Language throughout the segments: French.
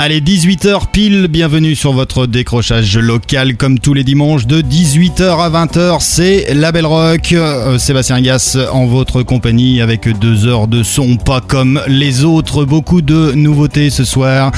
Allez, 18h pile, bienvenue sur votre décrochage local comme tous les dimanches de 18h à 20h, c'est La Belle Rock. Euh, Sébastien Gas en votre compagnie avec deux heures de son pas comme les autres, beaucoup de nouveautés ce soir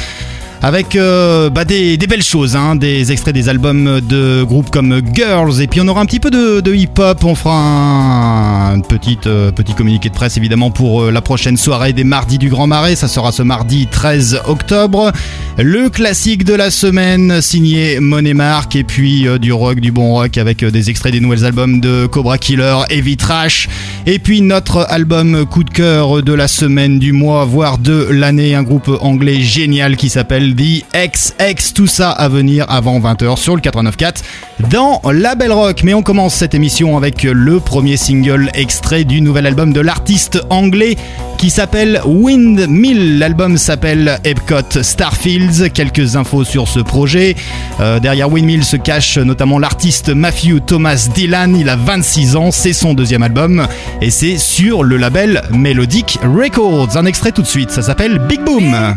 avec euh, bah, des, belles choses, hein, des extraits des albums de groupes comme Girls, et puis on aura un petit peu de, hip-hop, on fera un, euh, petit communiqué de presse évidemment pour euh, la prochaine soirée des mardis du Grand Marais, ça sera ce mardi 13 octobre, le classique de la semaine signé Monemark, et puis du rock, du bon rock avec des extraits des nouveaux albums de Cobra Killer, Heavy Trash, et puis notre album coup de cœur de la semaine, du mois, voire de l'année, un groupe anglais génial qui s'appelle The XX, tout ça à venir avant 20h sur le 89.4 dans La Rock. Mais on commence cette émission avec le premier single extrait du nouvel album de l'artiste anglais qui s'appelle Windmill. L'album s'appelle Epcot Starfields. Quelques infos sur ce projet. Euh, derrière Windmill se cache notamment l'artiste Matthew Thomas Dylan. Il a 26 ans, c'est son deuxième album et c'est sur le label Melodic Records. Un extrait tout de suite, ça s'appelle Big Boom.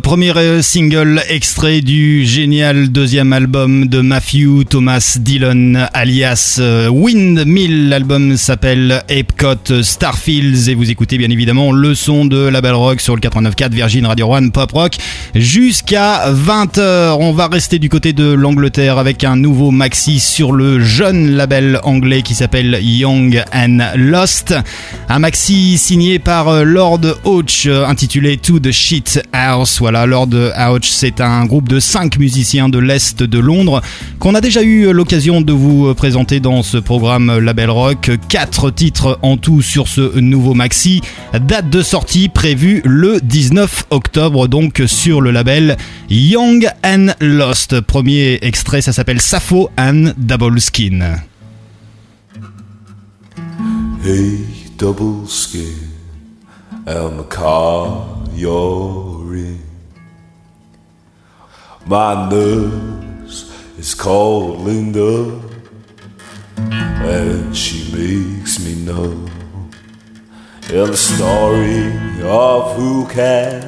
premier euh, single extrait du génial deuxième album de Matthew Thomas Dillon alias euh, Windmill. L'album s'appelle Epcot Starfields et vous écoutez bien évidemment le son de la Rock sur le 89.4 Virgin Radio One Pop Rock jusqu'à 20h. On va rester du côté de l'Angleterre avec un nouveau maxi sur le jeune label anglais qui s'appelle Young and Lost. Un maxi signé par euh, Lord Ouch intitulé To the Shit House. Voilà, Lord Ouch, c'est un groupe de 5 musiciens de l'Est de Londres qu'on a déjà eu l'occasion de vous présenter dans ce programme Label Rock. 4 titres en tout sur ce nouveau maxi. Date de sortie prévue le 19 octobre, donc sur le label Young and Lost. Premier extrait, ça s'appelle Sappho and Double Skin. Hey, double skin, car. My nurse is called Linda, and she makes me know. In the story of who can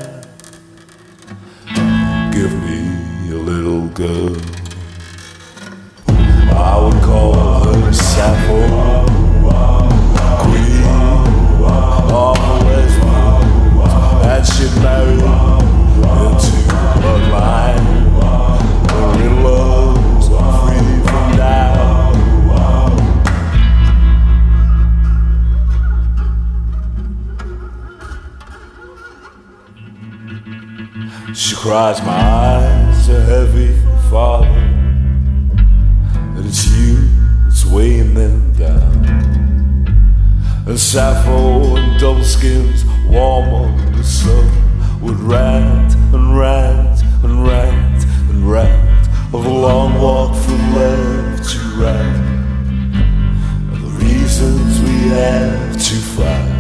give me a little girl. I would call her Sappho, Queen of Westwood, and she married into bloodline. The She cries, my eyes are heavy, Father. And it's you that's weighing them down. And Sappho and double skins warm on the sun would rant and rant and rant and rant of a long walk from left to right. And the reasons we have to fight.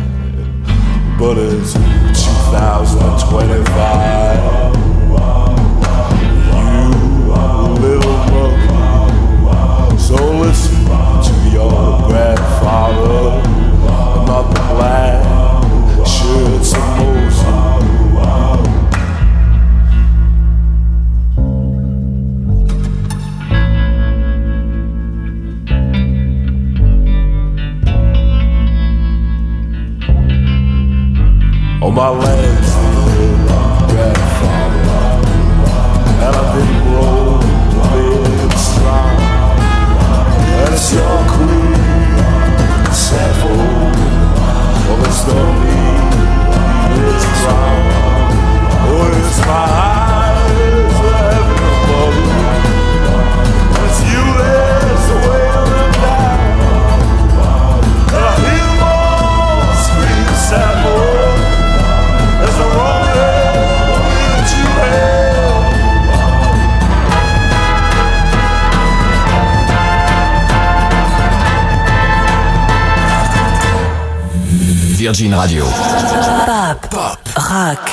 But it's 2025. You little monkey. So listen to your grandfather, not the black my lane. Virgin Radio. Pop. Rock.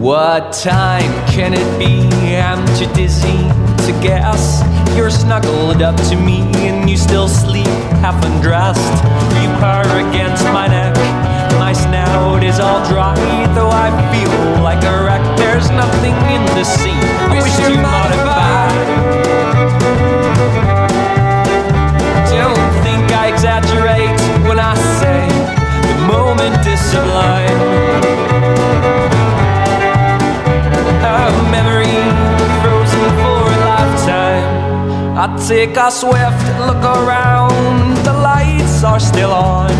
What time can it be? I'm too dizzy to guess. You're snuggled up to me and you still sleep half undressed. You purr against my neck. My snout is all dry, though I feel like a wreck. There's nothing in the sea. I wish to modify. Don't think I exaggerate when I say the moment is sublime. I take a swift look around. The lights are still on.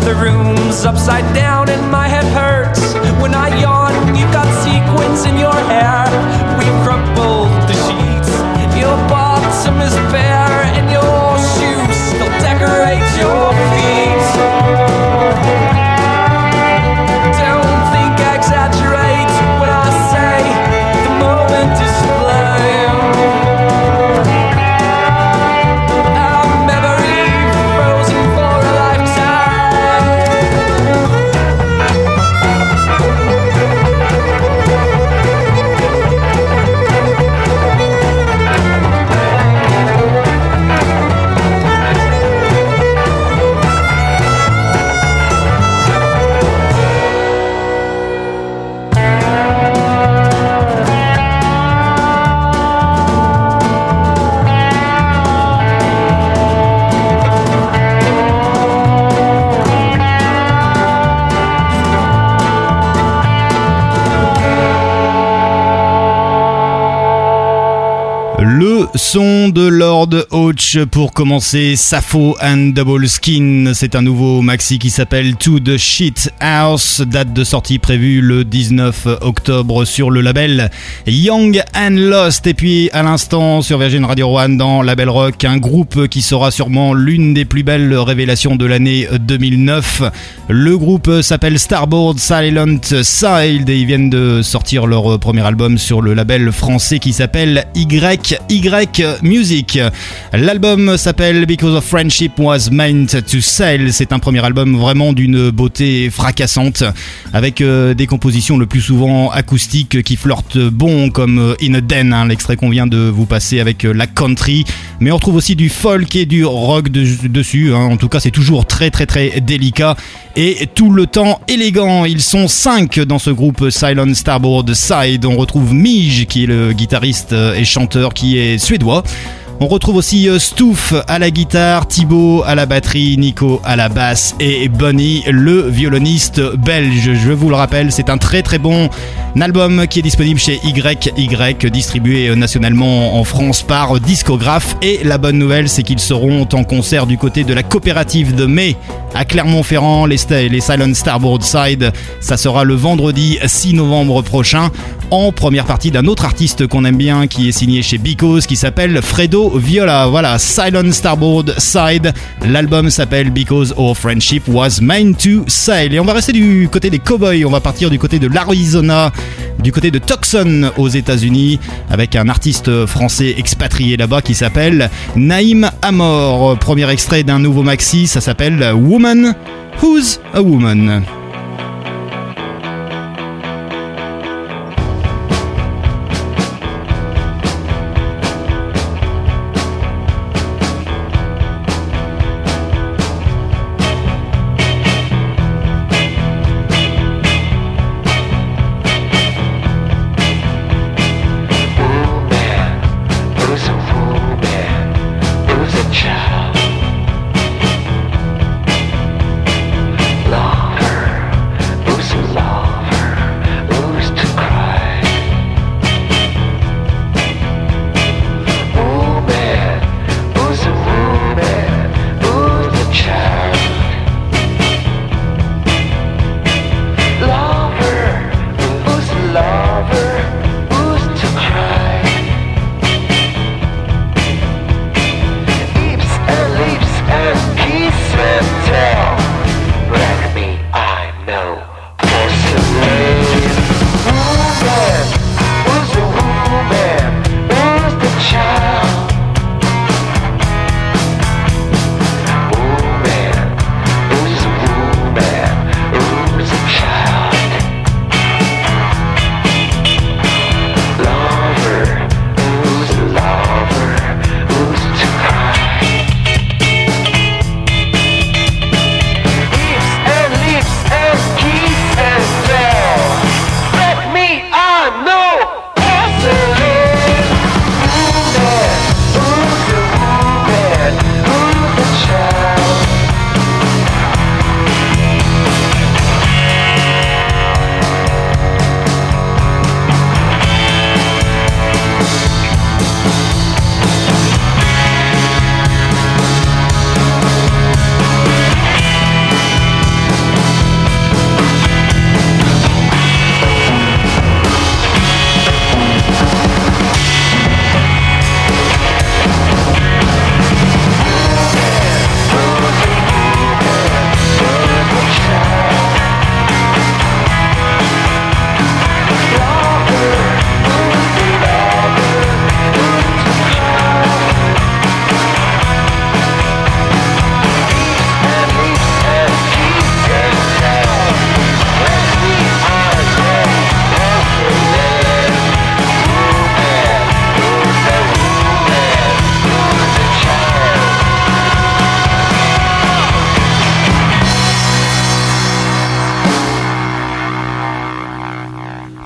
The room's upside down and my head hurts when I yawn. You've got sequins in your hair. We've crumpled the sheets. Your bottom is bare and your shoes still decorate your feet. De Lord Ouch pour commencer Sappho and Double Skin. C'est un nouveau maxi qui s'appelle To the Shit House. Date de sortie prévue le 19 octobre sur le label Young and Lost. Et puis à l'instant sur Virgin Radio One dans Label Rock, un groupe qui sera sûrement l'une des plus belles révélations de l'année 2009. Le groupe s'appelle Starboard Silent Side et ils viennent de sortir leur premier album sur le label français qui s'appelle Y y L'album s'appelle Because of Friendship Was Meant to Sail. C'est un premier album vraiment d'une beauté fracassante, avec euh, des compositions le plus souvent acoustiques qui flirtent bon, comme euh, In a Den, hein, l'extrait qu'on vient de vous passer avec euh, la country. Mais on retrouve aussi du folk et du rock dessus. Hein. En tout cas, c'est toujours très très très délicat et tout le temps élégant. Ils sont cinq dans ce groupe Silent Starboard Side. On retrouve Mij qui est le guitariste et chanteur qui est suédois. On retrouve aussi euh, Stouff à la guitare, Thibaut à la batterie, Nico à la basse et Bonnie, le violoniste belge. Je vous le rappelle, c'est un très très bon album qui est disponible chez YY, distribué nationalement en France par Discographe. Et la bonne nouvelle, c'est qu'ils seront en concert du côté de la coopérative de mai à Clermont-Ferrand, les, les Silent Starboard Side. Ça sera le vendredi 6 novembre prochain, en première partie d'un autre artiste qu'on aime bien qui est signé chez Because qui s'appelle Fredo Viola. Voilà, Silent Starboard Side. L'album s'appelle Because Our Friendship Was Meant to Sail. Et on va rester du côté des cowboys. On va partir du côté de l'Arizona, du côté de Tucson aux États-Unis, avec un artiste français expatrié là-bas qui s'appelle Naïm Amor. Premier extrait d'un nouveau maxi, ça s'appelle Woman Who's a Woman.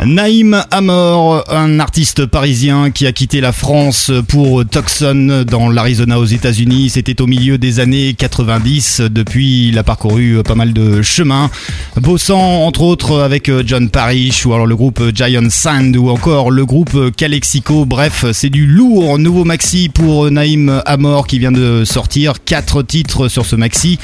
Naïm Amor, un artiste parisien qui a quitté la France pour Tucson dans l'Arizona aux États-Unis. C'était au milieu des années 90. Depuis, il a parcouru pas mal de chemins, bossant entre autres avec John Parrish ou alors le groupe Giant Sand ou encore le groupe Calexico. Bref, c'est du lourd nouveau maxi pour Naïm Amor qui vient de sortir quatre titres sur ce maxi.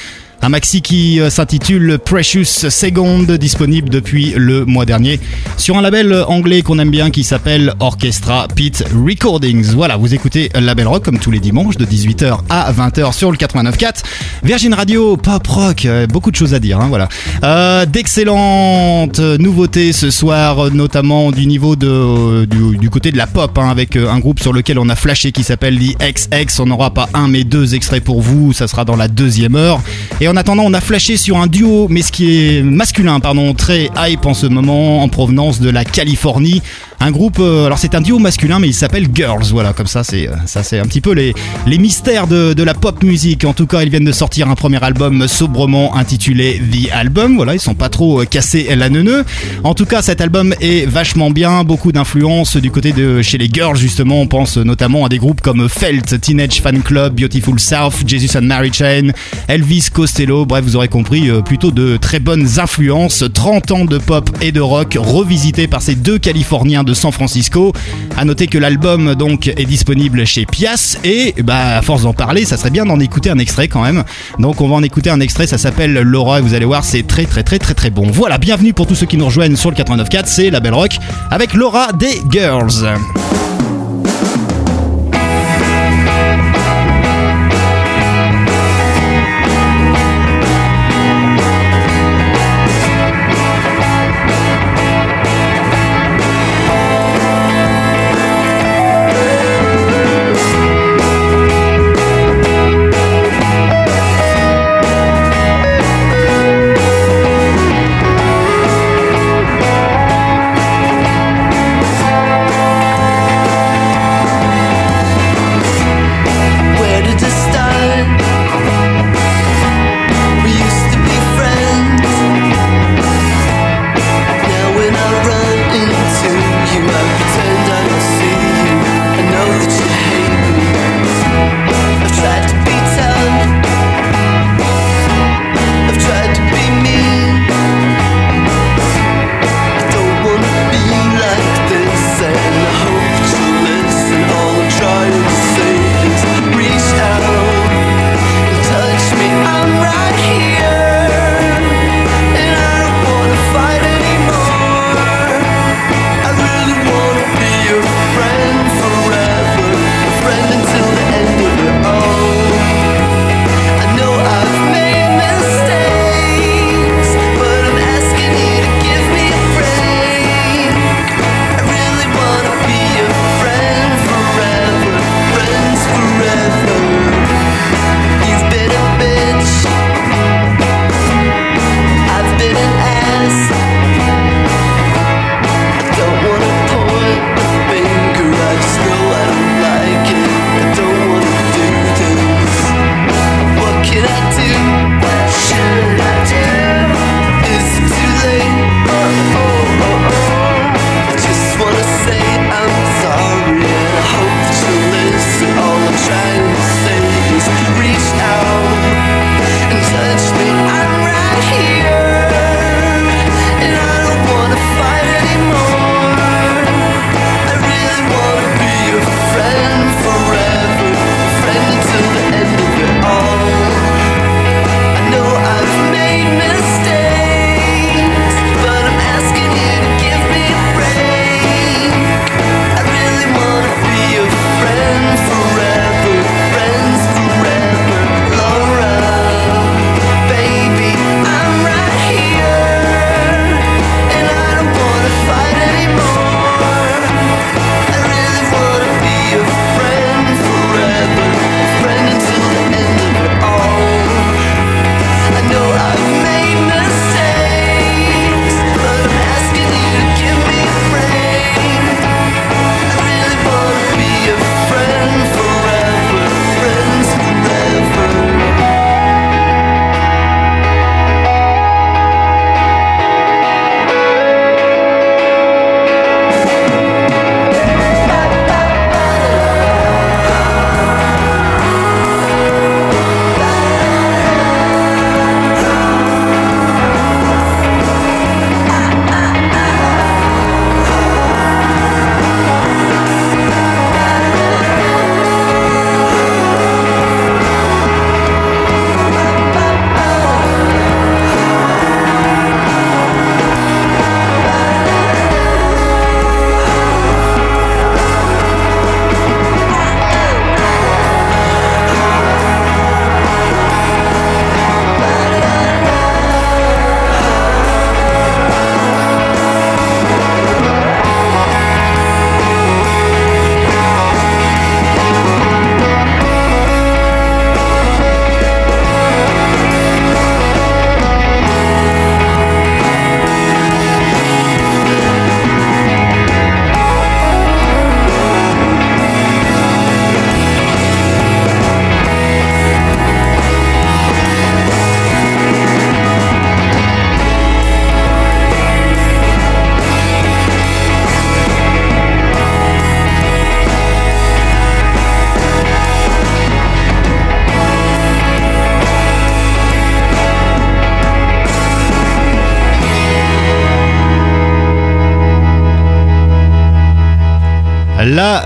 Un maxi qui euh, s'intitule Precious Second, disponible depuis le mois dernier sur un label anglais qu'on aime bien qui s'appelle Orchestra Pit Recordings. Voilà, vous écoutez Label Rock comme tous les dimanches de 18h à 20h sur le 89.4. Virgin Radio, pop rock, euh, beaucoup de choses à dire. Hein, voilà. Euh, D'excellentes nouveautés ce soir, notamment du niveau de, du, côté de la pop, hein, avec un groupe sur lequel on a flashé qui s'appelle The XX. On n'aura pas un mais deux extraits pour vous, ça sera dans la deuxième heure. Et en attendant, on a flashé sur un duo, mais ce qui est masculin, pardon, très hype en ce moment, en provenance de la Californie. Un groupe, euh, alors c'est un duo masculin, mais il s'appelle Girls. Voilà, comme ça, c'est euh, ça, c'est un petit peu les, les mystères de, de la pop musique. En tout cas, ils viennent de sortir un premier album sobrement intitulé The Album. Voilà, ils sont pas trop euh, cassés la neuneu. En tout cas, cet album est vachement bien, beaucoup d'influence du côté de chez les Girls justement. On pense notamment à des groupes comme Felt, Teenage Fan Club, Beautiful South, Jesus and Mary Chain, Elvis Costello. Bref, vous aurez compris, plutôt de très bonnes influences. 30 ans de pop et de rock revisités par ces deux Californiens de San Francisco. À noter que l'album donc est disponible chez Pias et bah à force d'en parler, ça serait bien d'en écouter un extrait quand même. Donc on va en écouter un extrait, ça s'appelle Laura et vous allez voir, c'est très très très très très bon. Voilà, bienvenue pour tous ceux qui nous rejoignent sur le 89.4, c'est la Belle Rock avec Laura des Girls.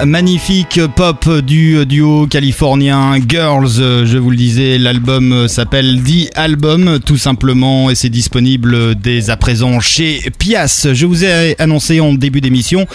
Magnifique pop du duo californien Girls, je vous le disais, l'album s'appelle The Album tout simplement et c'est disponible dès à présent chez Pias. Je vous ai annoncé en début d'émission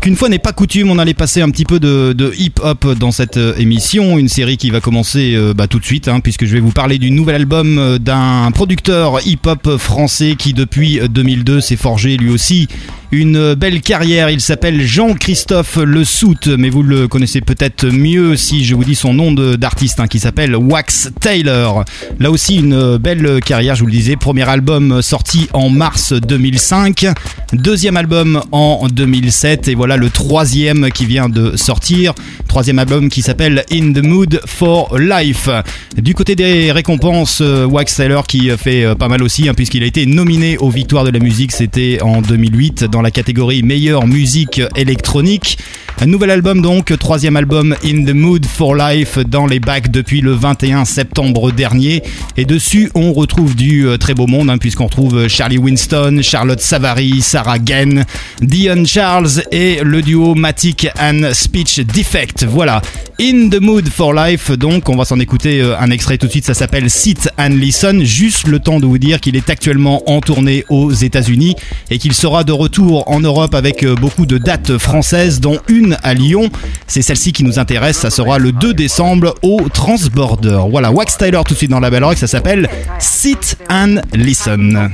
qu'une fois n'est pas coutume, on allait passer un petit peu de, hip-hop dans cette émission, une série qui va commencer euh, bah, tout de suite, hein, puisque je vais vous parler du nouvel album d'un producteur hip-hop français qui depuis 2002 s'est forgé lui aussi une belle carrière. Il s'appelle Jean-Christophe Le Soute, mais vous le connaissez peut-être mieux si je vous dis son nom d'artiste hein, qui s'appelle Wax Taylor. Là aussi une belle carrière, je vous le disais. Premier album sorti en mars 2005, deuxième album en 2007 et voilà le troisième qui vient de sortir. Troisième album qui s'appelle In the Mood for Life. Du côté des récompenses, euh, Wax Taylor qui fait euh, pas mal aussi hein, puisqu'il a été nominé aux Victoires de la musique, c'était en 2008 dans la catégorie meilleure musique électronique. Un nouvel album donc, troisième album In the Mood for Life dans les bacs depuis le 21 septembre dernier. Et dessus, on retrouve du euh, très beau monde, hein, puisqu'on retrouve Charlie Winston, Charlotte Savary, Sarah Gain, Dion Charles et le duo Matic and Speech Defect. Voilà, In the Mood for Life, donc on va s'en écouter euh, un extrait tout de suite, ça s'appelle Sit and Listen. Juste le temps de vous dire qu'il est actuellement en tournée aux États-Unis et qu'il sera de retour en Europe avec euh, beaucoup de dates françaises, dont une à Lyon. C'est celle-ci qui nous intéresse, ça sera le 2 décembre au Transborder. Voilà, Wax Tyler tout de suite dans la belle rock, ça s'appelle Sit and Listen.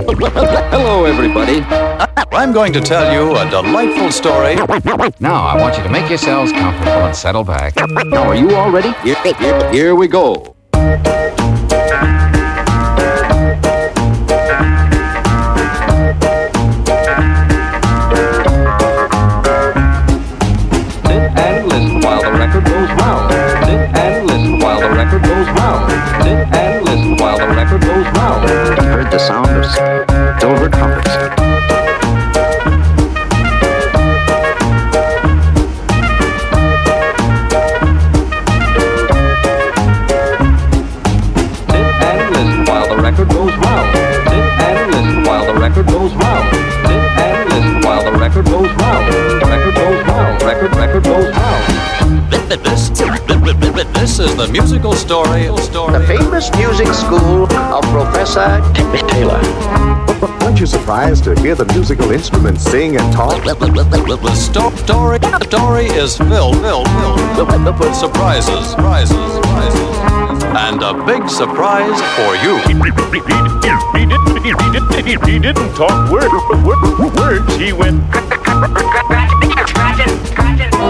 Hello everybody. I'm going to tell you a delightful story. Now I want you to make yourselves comfortable and settle back. Now are you all ready? Here, here, here we go. The sound This, this is the musical story. The famous music school of Professor Taylor. Aren't you surprised to hear the musical instruments sing and talk? The sto- story, story is filled, filled, filled with surprises, surprises, surprises, and a big surprise for you. He, he, he, didn't, talk word, word, words. He went.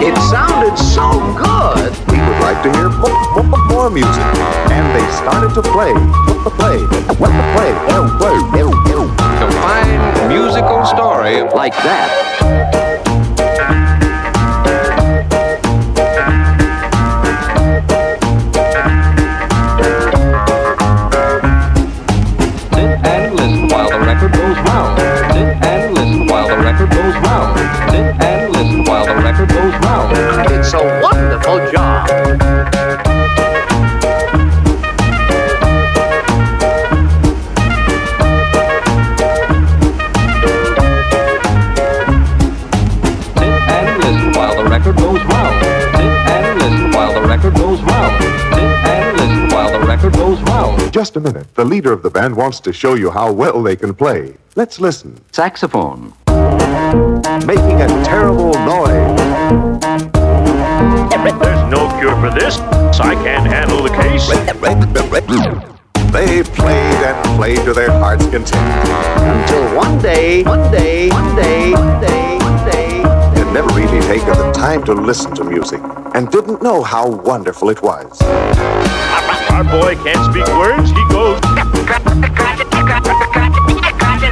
It sounded so good. We would like to hear more, more, more music. And they started to play, play, play, play, play, play. A musical story like that. And listen while the record goes round. Just a minute. The leader of the band wants to show you how well they can play. Let's listen. saxophone. Making a terrible noise. There's no cure for this. So I can't handle the case. They played and played to their heart's content. Until one day, one day, one day, one day, one day. Had never really taken the time to listen to music and didn't know how wonderful it was. Our boy can't speak words. He goes.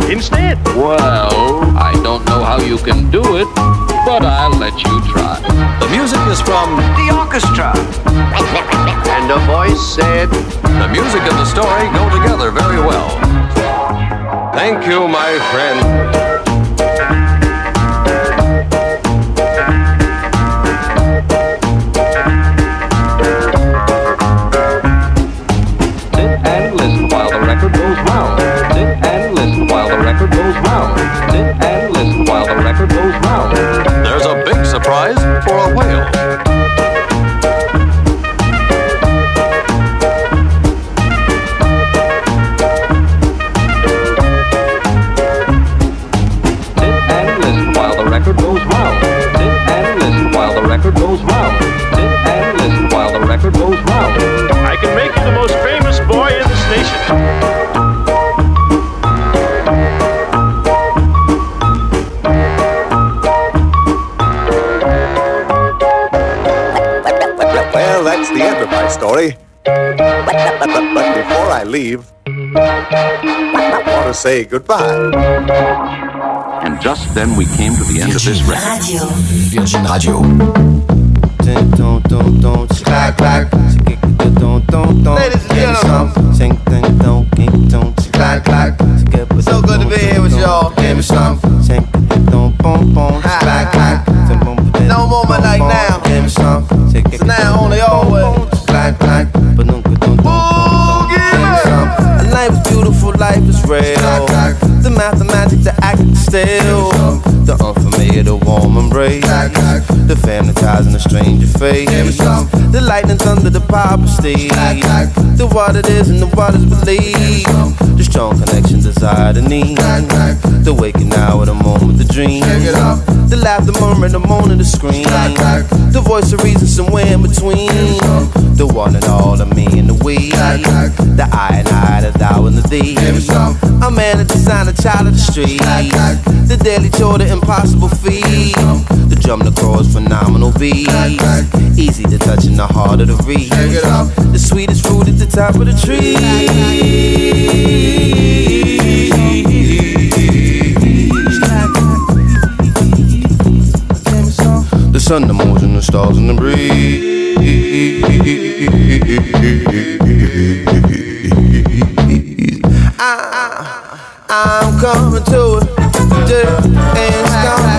Instead. Well, I don't know how you can do it, but I'll let you try. The music is from The orchestra. And a voice said, the music and the story go together very well. Thank you, my friend. That story. But, but before I leave, I want to say goodbye. And just then we came to the end of this record. Radio. Virgin Radio. Don't, don't, don't, clack, clack. Ladies and gentlemen, is real. The mathematics, the act still. The unfamiliar, the warm embrace. The family ties and the stranger face. The lightning, under the power stage. The what it is and the what is believed. The strong connection, desire, the need. The waking hour, the moment, the dream. The laughter, murmur, the moan, and the scream. The voice of reason somewhere in between. The one and all, the me and the we. The I and I, the thou and the thee. A man, a designer, child of the street. The daily chore, the impossible feat. The drum, the chorus, phenomenal beat. Easy to touch in the heart of the reed. The sweetest fruit at the top of the tree. Sun, the moon, and the stars, and the breeze. I, I'm coming to it. And it's coming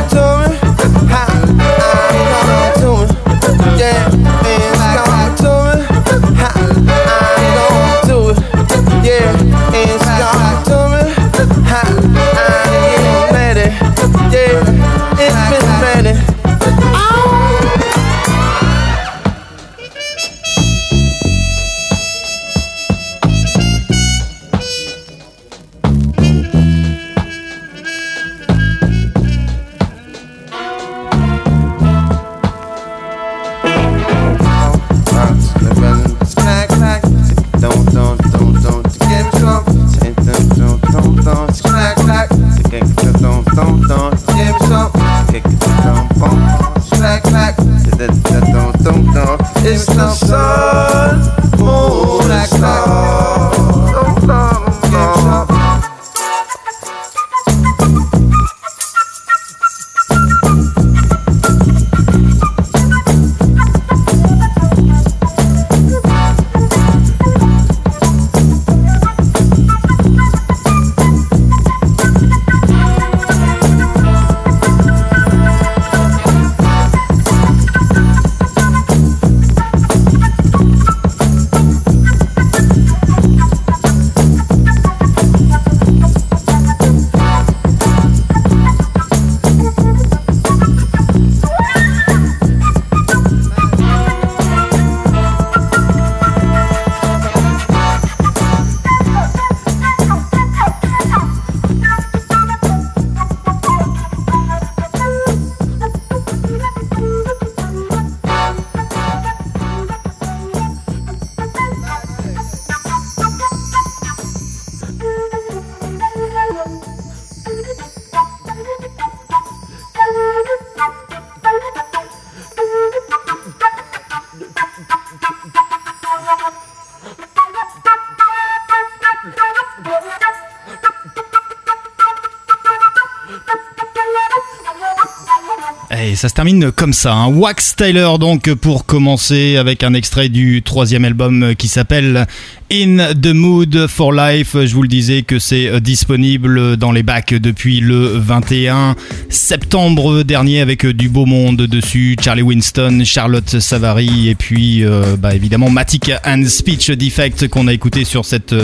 ça se termine comme ça. hein. Wax Tyler donc pour commencer avec un extrait du troisième album qui s'appelle In the Mood for Life. Je vous le disais que c'est euh, disponible dans les bacs depuis le 21 septembre dernier avec euh, du beau monde dessus. Charlie Winston, Charlotte Savary et puis euh, bah, évidemment Matic and Speech Defect qu'on a écouté sur cet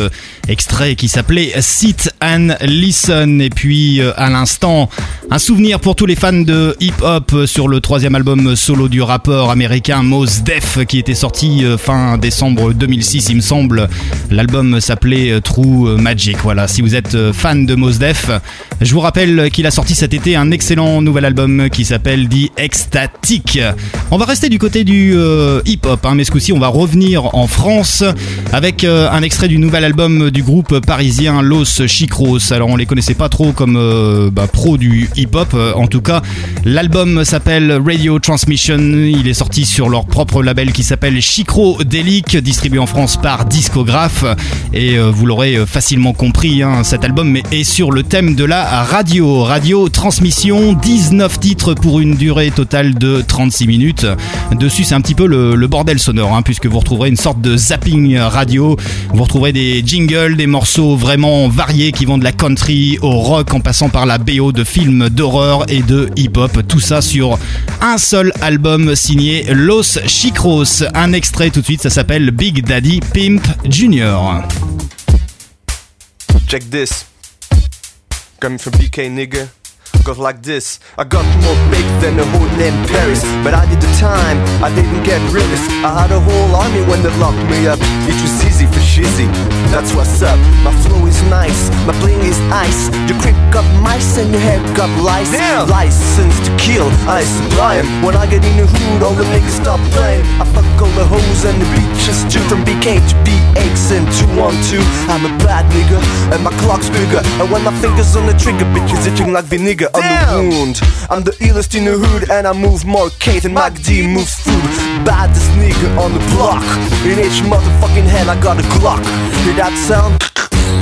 extrait qui s'appelait Sit and Listen. Et puis à l'instant, un souvenir pour tous les fans de hip-hop sur le troisième album solo du rappeur américain Mos Def qui était sorti euh, fin décembre 2006 il me semble. L'album s'appelait euh, True Magic. Voilà, si vous êtes euh, fan de Mos Def, je vous rappelle qu'il a sorti cet été un excellent nouvel album qui s'appelle The Ecstatic. On va rester du côté du euh, hip-hop, hein, mais ce coup-ci on va revenir en France avec euh, un extrait du nouvel album du groupe parisien Los Chicros. Alors on les connaissait pas trop comme euh, bah, pro du hip-hop, en tout cas l'album s'appelle Radio Transmission. Il est sorti sur leur propre label qui s'appelle Chicro-Delic, distribué en France par Discographe. Et vous l'aurez facilement compris, hein, cet album est sur le thème de la radio. Radio Transmission, 19 titres pour une durée totale de 36 minutes. Dessus, c'est un petit peu le, bordel sonore, hein, puisque vous retrouverez une sorte de zapping radio. Vous retrouverez des jingles, des morceaux vraiment variés qui vont de la country au rock en passant par la BO de films d'horreur et de hip-hop. Tout ça sur un seul album signé Los Chicros. Un extrait tout de suite, ça s'appelle Big Daddy Pimp Jr. Check this. Coming from BK nigga. Goes like this. I got more big than the whole in Paris. But I did the time, I didn't get released. I had a whole army when they locked me up. It was easy for shizzy. That's what's up. My flow is nice, my bling is ice. You creep got mice and your head got lice. Damn. License to kill, I supply supply 'em. When I get in the hood, all the niggas stop playing. I fuck all the hoes and the bitches too. From BK to BX and 212. I'm a bad nigga, and my clock's bigger. And when my fingers on the trigger, bitches itching like vinegar on the wound. I'm the illest in the hood, and I move more K than Mac D moves food. Baddest nigga on the block. In each motherfucking hand, I got a Glock. Hear that sound?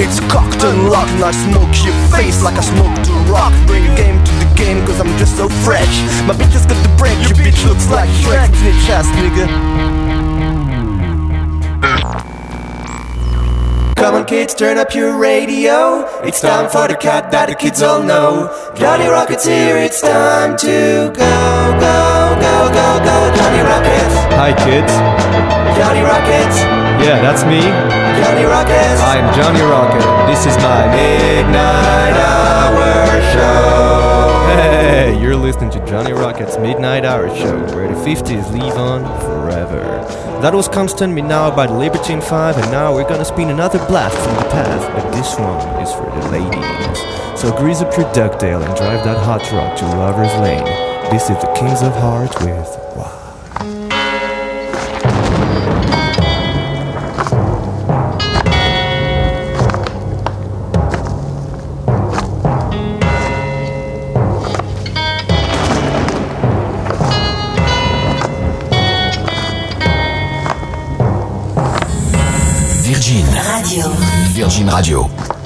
It's cocked and locked, and I smoke your face like I smoked a rock. Bring a game to the game, cause I'm just so fresh. My bitch has got the break, your bitch looks like Shrek. Snitch ass nigga. Come on kids, turn up your radio. It's time for the cat that the kids all know. Johnny Rockets here, it's time to go, go, go, go, go. Johnny Rockets. Hi kids. Johnny Rockets. Yeah, that's me. Johnny Rockets. I'm Johnny Rocket. This is my Midnight Hour Show Hey, you're listening to Johnny Rocket's Midnight Hour Show, where the 50s live on forever. That was Constant Me Now by the Libertine 5, and now we're gonna spin another blast from the past, but this one is for the ladies. So grease up your ducktail and drive that hot rod to Lover's Lane. This is the Kings of Hearts with Virgin Radio.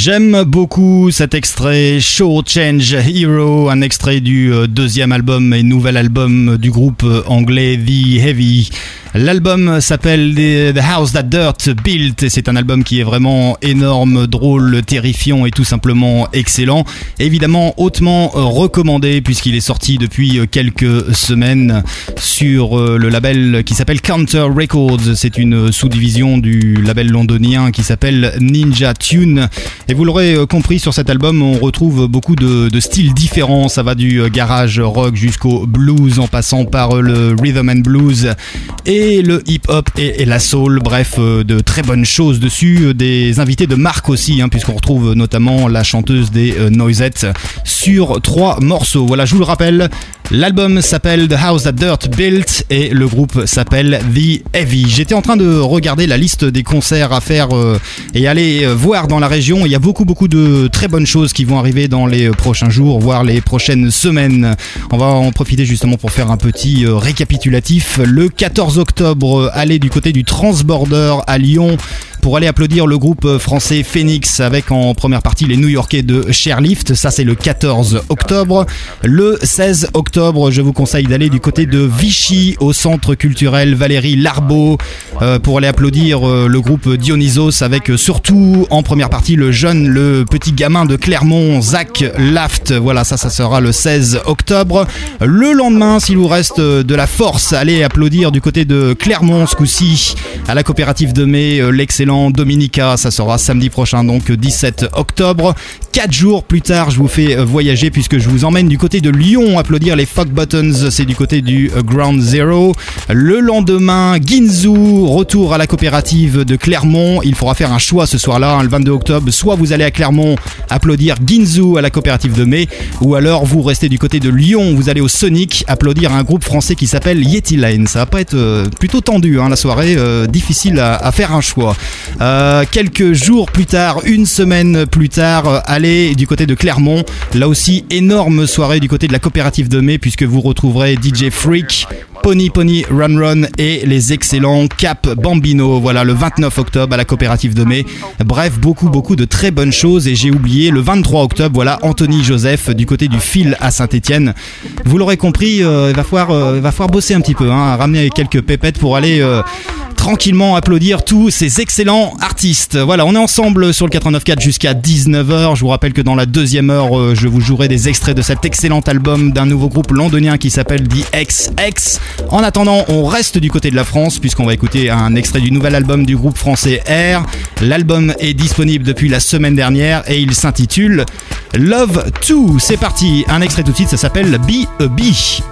J'aime beaucoup cet extrait Short Change Hero, un extrait du euh, deuxième album et nouvel album du groupe euh, anglais The Heavy. L'album s'appelle The House That Dirt Built c'est un album qui est vraiment énorme, drôle, terrifiant et tout simplement excellent. Évidemment hautement euh, recommandé puisqu'il est sorti depuis euh, quelques semaines sur euh, le label qui s'appelle Counter Records. C'est une sous-division du label londonien qui s'appelle Ninja Tune. Et vous l'aurez compris sur cet album, on retrouve beaucoup de, styles différents. Ça va du garage rock jusqu'au blues en passant par le rhythm and blues le hip-hop et, et la soul. Bref, euh, de très bonnes choses dessus. Euh, Des invités de marque aussi, hein, puisqu'on retrouve notamment la chanteuse des euh, Noisettes sur trois morceaux. Voilà, je vous le rappelle, l'album s'appelle The House That Dirt Built et le groupe s'appelle The Heavy. J'étais en train de regarder la liste des concerts à faire euh, et aller euh, voir dans la région. Il y a beaucoup beaucoup de très bonnes choses qui vont arriver dans les euh, prochains jours, voire les prochaines semaines. On va en profiter justement pour faire un petit récapitulatif. Le 14 octobre, aller du côté du Transborder à Lyon pour aller applaudir le groupe français Phoenix avec en première partie les New-Yorkais de Chairlift. Ça, c'est le 14 octobre. Le 16 octobre, je vous conseille d'aller du côté de Vichy au centre culturel Valérie Larbeau euh, pour aller applaudir euh, le groupe Dionysos avec euh, surtout en première partie le jeune, le petit gamin de Clermont, Zach Laft. Voilà, ça, ça sera le 16 octobre. Le lendemain, s'il vous reste de la force, allez applaudir du côté de Clermont ce coup-ci à la coopérative de mai, euh, Dominica. Ça sera samedi prochain, donc 17 octobre. Quatre jours plus tard, je vous fais voyager puisque je vous emmène du côté de Lyon applaudir les Fog Buttons. C'est du côté du Ground Zero. Le lendemain, Ginzu, retour à la coopérative de Clermont. Il faudra faire un choix ce soir-là, hein, le 22 octobre. Soit vous allez à Clermont applaudir Ginzu à la coopérative de mai, ou alors vous restez du côté de Lyon, vous allez au Sonic applaudir un groupe français qui s'appelle Yeti Lane. Ça va pas être euh, plutôt tendu hein, la soirée, euh, difficile à faire un choix. Euh, quelques jours plus tard, une semaine plus tard, euh, allez du côté de Clermont. Là aussi, énorme soirée du côté de la coopérative de mai puisque vous retrouverez DJ Freak. Pony Pony Run Run et les excellents Cap Bambino. Voilà, le 29 octobre à la coopérative de mai. Bref, beaucoup, beaucoup de très bonnes choses. Et j'ai oublié, le 23 octobre, voilà, Anthony Joseph du côté du fil à Saint-Etienne. Vous l'aurez compris, euh, il, va falloir, va bosser un petit peu, hein, ramener quelques pépettes pour aller. Tranquillement applaudir tous ces excellents artistes. Voilà, on est ensemble sur le 89.4 jusqu'à 19h. Je vous rappelle que dans la deuxième heure, euh, je vous jouerai des extraits de cet excellent album d'un nouveau groupe londonien qui s'appelle The XX. En attendant, on reste du côté de la France puisqu'on va écouter un extrait du nouvel album du groupe français R. L'album est disponible depuis la semaine dernière et il s'intitule Love 2. C'est parti, un extrait tout de suite, ça s'appelle Be a Bee.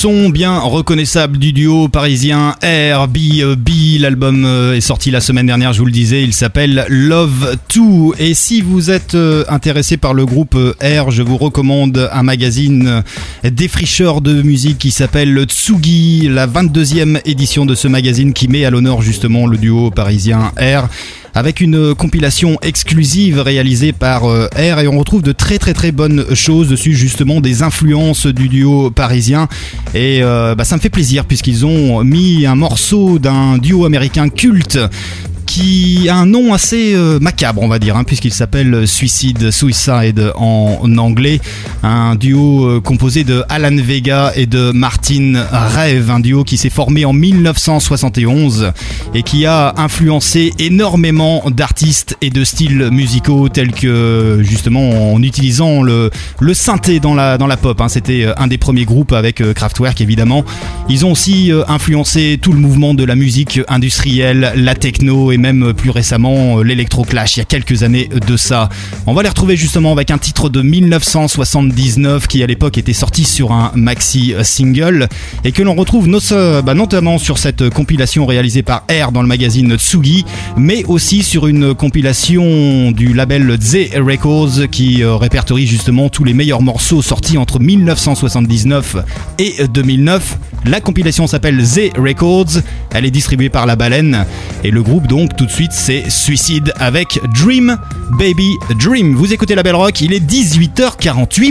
Son bien reconnaissable du duo parisien RBB. L'album euh, est sorti la semaine dernière, je vous le disais. Il s'appelle Love 2. Et si vous êtes euh, intéressé par le groupe euh, R, je vous recommande un magazine défricheur de musique qui s'appelle Tsugi, la 22e édition de ce magazine qui met à l'honneur justement le duo parisien R avec une compilation exclusive réalisée par euh, R et on retrouve de très très très bonnes choses dessus justement des influences du duo parisien et euh, bah, ça me fait plaisir puisqu'ils ont mis un morceau d'un duo américain culte qui a un nom assez euh, macabre, on va dire, hein, puisqu'il s'appelle Suicide, Suicide en anglais. Un duo euh, composé de Alan Vega et de Martin Rêve, un duo qui s'est formé en 1971 et qui a influencé énormément d'artistes et de styles musicaux tels que justement en utilisant le, le synthé dans la, dans la pop. hein. C'était euh, un des premiers groupes avec euh, Kraftwerk évidemment. Ils ont aussi influencé tout le mouvement de la musique industrielle, la techno et même plus récemment l'électroclash il y a quelques années de ça. On va les retrouver justement avec un titre de 1979 qui à l'époque était sorti sur un maxi euh, single et que l'on retrouve euh, bah, notamment sur cette compilation réalisée par R dans le magazine Tsugi, mais aussi sur une compilation du label Z Records qui euh, répertorie justement tous les meilleurs morceaux sortis entre 1979 et 2009. La compilation s'appelle Z Records, elle est distribuée par La Baleine et le groupe donc tout de suite c'est Suicide avec Dream Baby Dream. Vous écoutez la Belle Rock, il est 18h48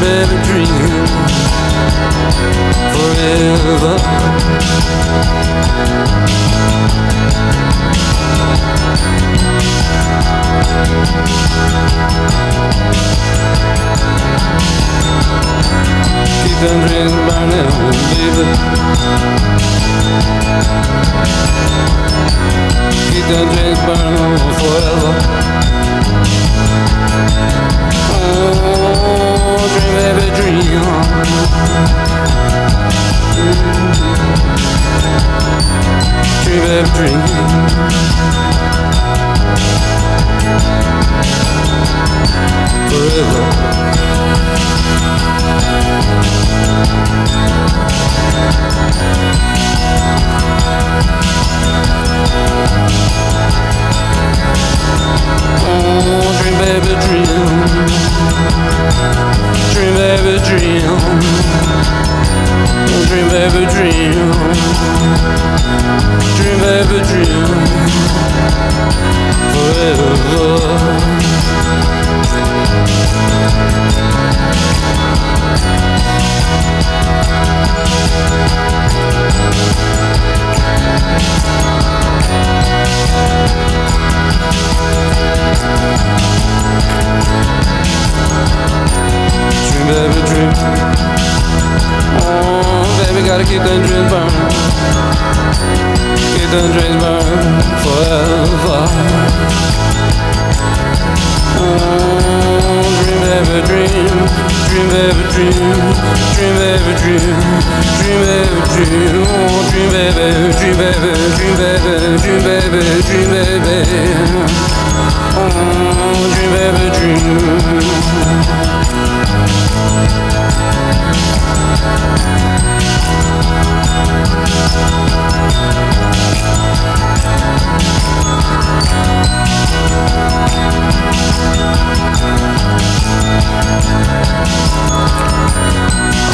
baby, dream. Forever. Keep them dreams burning, baby. Keep them dreams burning forever. Oh, dream, baby, dream. Dream, baby, dream. Forever. Oh, dream, baby, dream. Dream, baby, dream. Dream, baby, dream. Dream, baby, dream. Forever. Thank Dream, baby, dream. Oh, baby, gotta keep them dreams burning. Keep them dreams burning forever. Oh, dream, baby, dream. Dream, baby, dream. Dream, baby, dream. Dream, baby, dream. Oh, dream, baby, dream, baby, dream, baby, dream, baby, dream, baby. Oh, dream, baby, dream.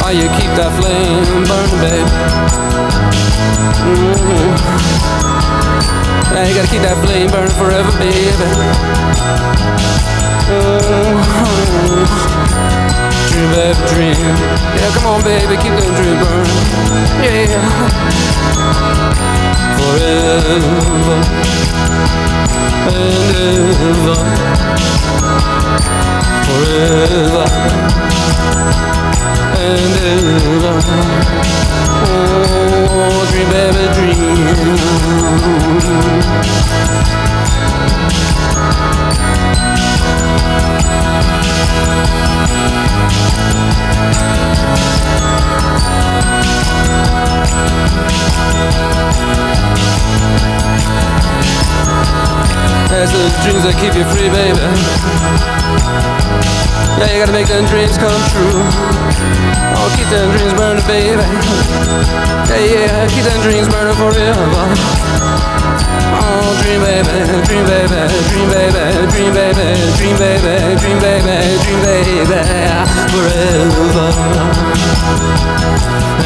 Oh, you keep that flame burning, babe? Mm-hmm. Yeah, Dream, baby, dream. Yeah, come on, baby, keep that dream burning. Yeah. Forever and ever. Forever and ever. Oh, dream, baby, That's the dreams that keep you free, baby. Yeah, you gotta make them dreams come true. Oh, keep them dreams burning, baby. Yeah, yeah, keep them dreams burning forever. Oh, dream baby, dream baby, dream baby, dream baby, dream baby, dream baby, dream baby, forever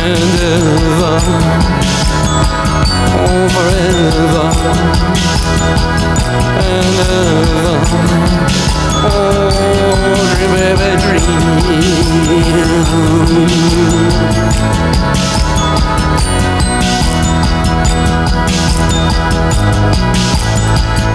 and ever, oh forever and ever, oh dream baby, dream Música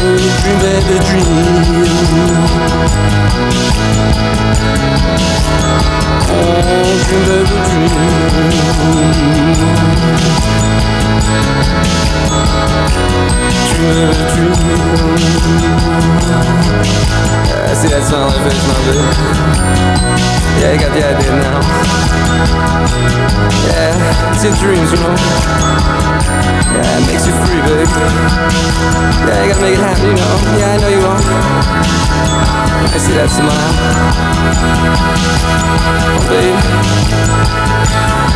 dream baby, dream dream baby, dream oh dream baby, dream dream I see that smile on your face, my baby. Yeah, you got the idea now. Yeah, it's your dreams, you know. Yeah, it makes you free, baby. Yeah, you gotta make it happen, you know. Yeah, I know you are. I see that smile. Oh, baby.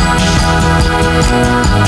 Thank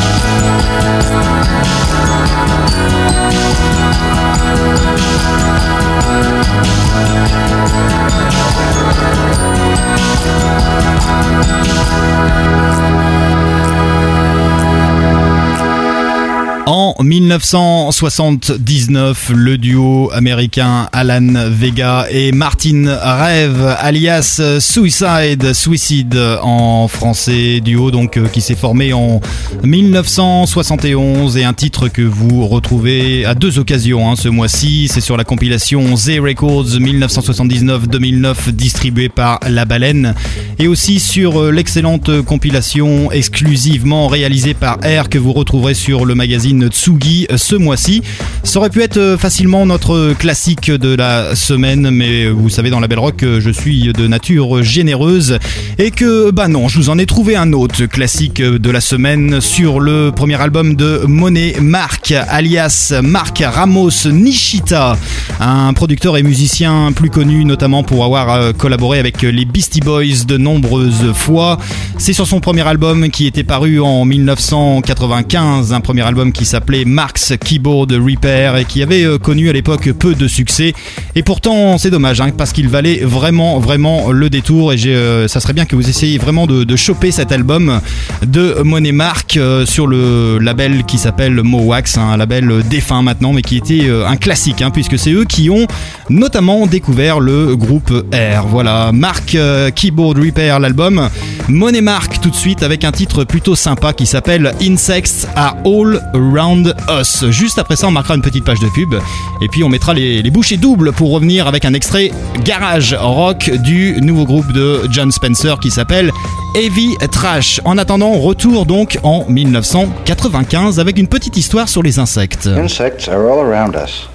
En 1979, le duo américain Alan Vega et Martin Rêve, alias Suicide, Suicide en français, duo donc euh, qui s'est formé en 1971 et un titre que vous retrouvez à deux occasions hein, ce mois-ci. C'est sur la compilation Z Records 1979-2009 distribuée par La Baleine et aussi sur euh, l'excellente compilation exclusivement réalisée par R que vous retrouverez sur le magazine Tsugi euh, ce mois-ci. Ça aurait pu être euh, facilement notre classique de la semaine, mais vous savez dans la Belle Rock que je suis de nature généreuse et que bah non, je vous en ai trouvé un autre classique de la semaine sur le premier album de Monet Marc, alias Marc Ramos Nishita, un producteur et musicien plus connu notamment pour avoir euh, collaboré avec les Beastie Boys de nombreuses fois. C'est sur son premier album qui était paru en 1995, un premier album qui s'appelait Marx Keyboard Repair et qui avait euh, connu à l'époque peu de succès. Et pourtant, c'est dommage hein, parce qu'il valait vraiment, vraiment le détour. Et euh, ça serait bien que vous essayiez vraiment de, choper cet album de Monet Marc euh, sur le label qui s'appelle Mowax, un label défunt maintenant, mais qui était un classique, hein, puisque c'est eux qui ont notamment découvert le groupe R. Voilà, euh, Keyboard Repair, l'album. Monet Marc tout de suite avec un titre plutôt sympa qui s'appelle Insects are All Around Us. Juste après ça, on marquera une petite page de pub et puis on mettra les, les bouchées doubles pour revenir avec un extrait garage rock du nouveau groupe de John Spencer qui s'appelle Heavy Trash. En attendant, retour donc en 1995 avec une petite histoire sur les insectes. Insects are all around us.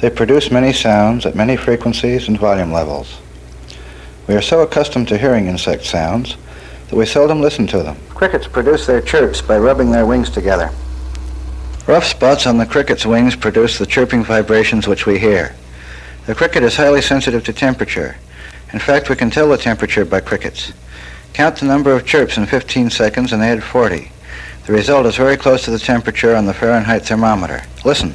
They produce many sounds at many frequencies and volume levels. We are so accustomed to hearing insect sounds that we seldom listen to them. Crickets produce their chirps by rubbing their wings together. Rough spots on the cricket's wings produce the chirping vibrations which we hear. The cricket is highly sensitive to temperature. In fact, we can tell the temperature by crickets. Count the number of chirps in 15 seconds and add 40. The result is very close to the temperature on the Fahrenheit thermometer. Listen.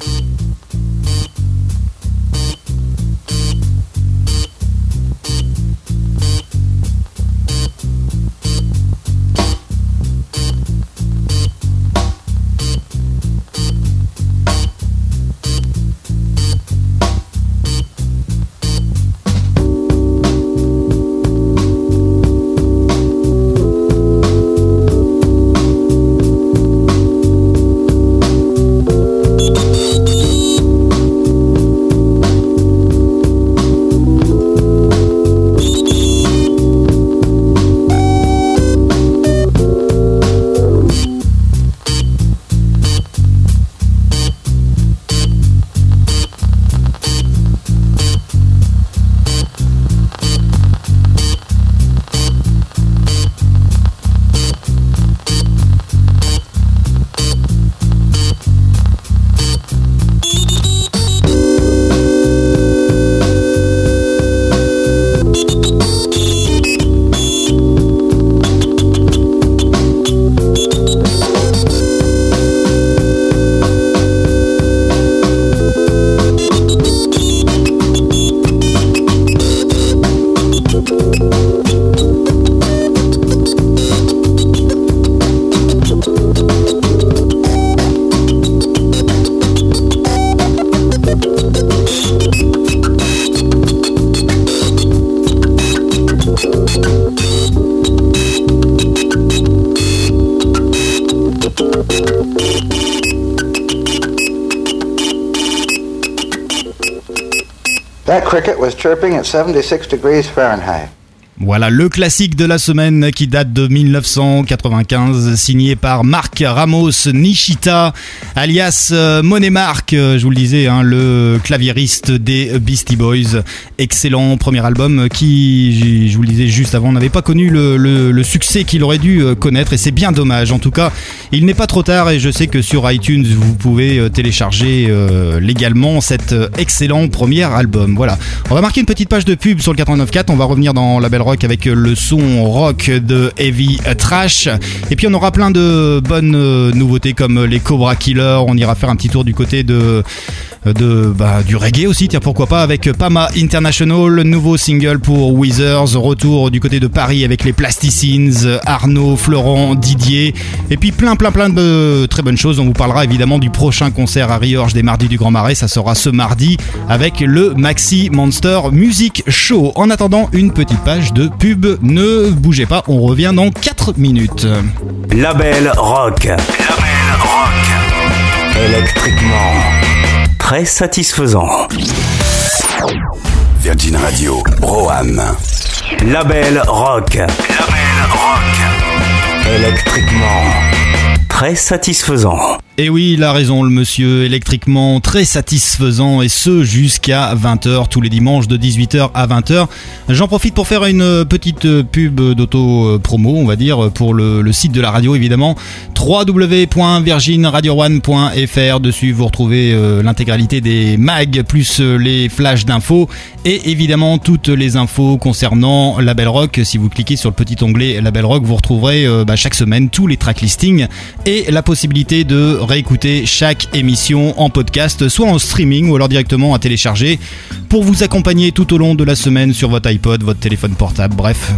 Cricket was chirping at 76 degrees Fahrenheit. Voilà le classique de la semaine qui date de 1995, signé par Marc Ramos Nishita, alias euh, Monet Marc, euh, je vous le disais, hein, le claviériste des Beastie Boys. Excellent premier album qui, je vous le disais juste avant, n'avait pas connu le, succès qu'il aurait dû euh, connaître et c'est bien dommage. En tout cas, il n'est pas trop tard et je sais que sur iTunes vous pouvez euh, télécharger euh, légalement cet euh, excellent premier album. Voilà. On va marquer une petite page de pub sur le 89.4. On va revenir dans la belle rock avec le son rock de Heavy Trash. Et puis on aura plein de bonnes euh, nouveautés comme les Cobra Killer. On ira faire un petit tour du côté de, bah, du reggae aussi. Tiens pourquoi pas avec Pama International, nouveau single pour Wizards. Retour du côté de Paris avec les Plasticines, Arnaud, Florent, Didier. Et puis plein plein plein de très bonnes choses. On vous parlera évidemment du prochain concert à Riorge des mardis du Grand Marais. Ça sera ce mardi avec le Maxi Monster Music Show. En attendant, une petite page de pub. Ne bougez pas, on revient dans 4 minutes. Label Rock. Électriquement. Très satisfaisant. Virgin Radio, Rohan. Label Rock. Label Rock. Électriquement. Très satisfaisant. Et oui, il a raison, le monsieur, électriquement très satisfaisant, et ce jusqu'à 20h, tous les dimanches de 18h à 20h. J'en profite pour faire une petite pub d'auto-promo, on va dire, pour le, site de la radio, évidemment. www.virginradio1.fr. Dessus, vous retrouvez euh, l'intégralité des mags, plus euh, les flashs d'infos, et évidemment toutes les infos concernant Label Rock. Si vous cliquez sur le petit onglet Label Rock, vous retrouverez euh, bah, chaque semaine tous les track listings et la possibilité de réécouter chaque émission en podcast, soit en streaming ou alors directement à télécharger pour vous accompagner tout au long de la semaine sur votre iPod, votre téléphone portable, bref.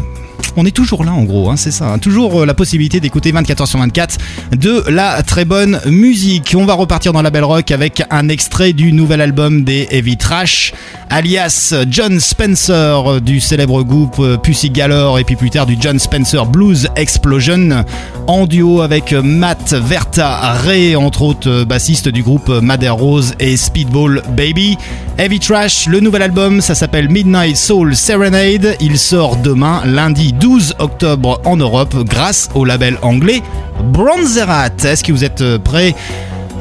On est toujours là en gros, hein, c'est ça. hein. Toujours euh, la possibilité d'écouter 24h sur 24 de la très bonne musique. On va repartir dans la belle rock avec un extrait du nouvel album des Heavy Trash, alias John Spencer du célèbre groupe euh, Pussy Galore et puis plus tard du John Spencer Blues Explosion, en duo avec euh, Matt Verta Ray, entre autres bassiste du groupe Mother Rose et Speedball Baby. Heavy Trash, le nouvel album, ça s'appelle Midnight Soul Serenade. Il sort demain, lundi 12 octobre en Europe, grâce au label anglais Bronzerat. Est-ce que vous êtes euh, prêts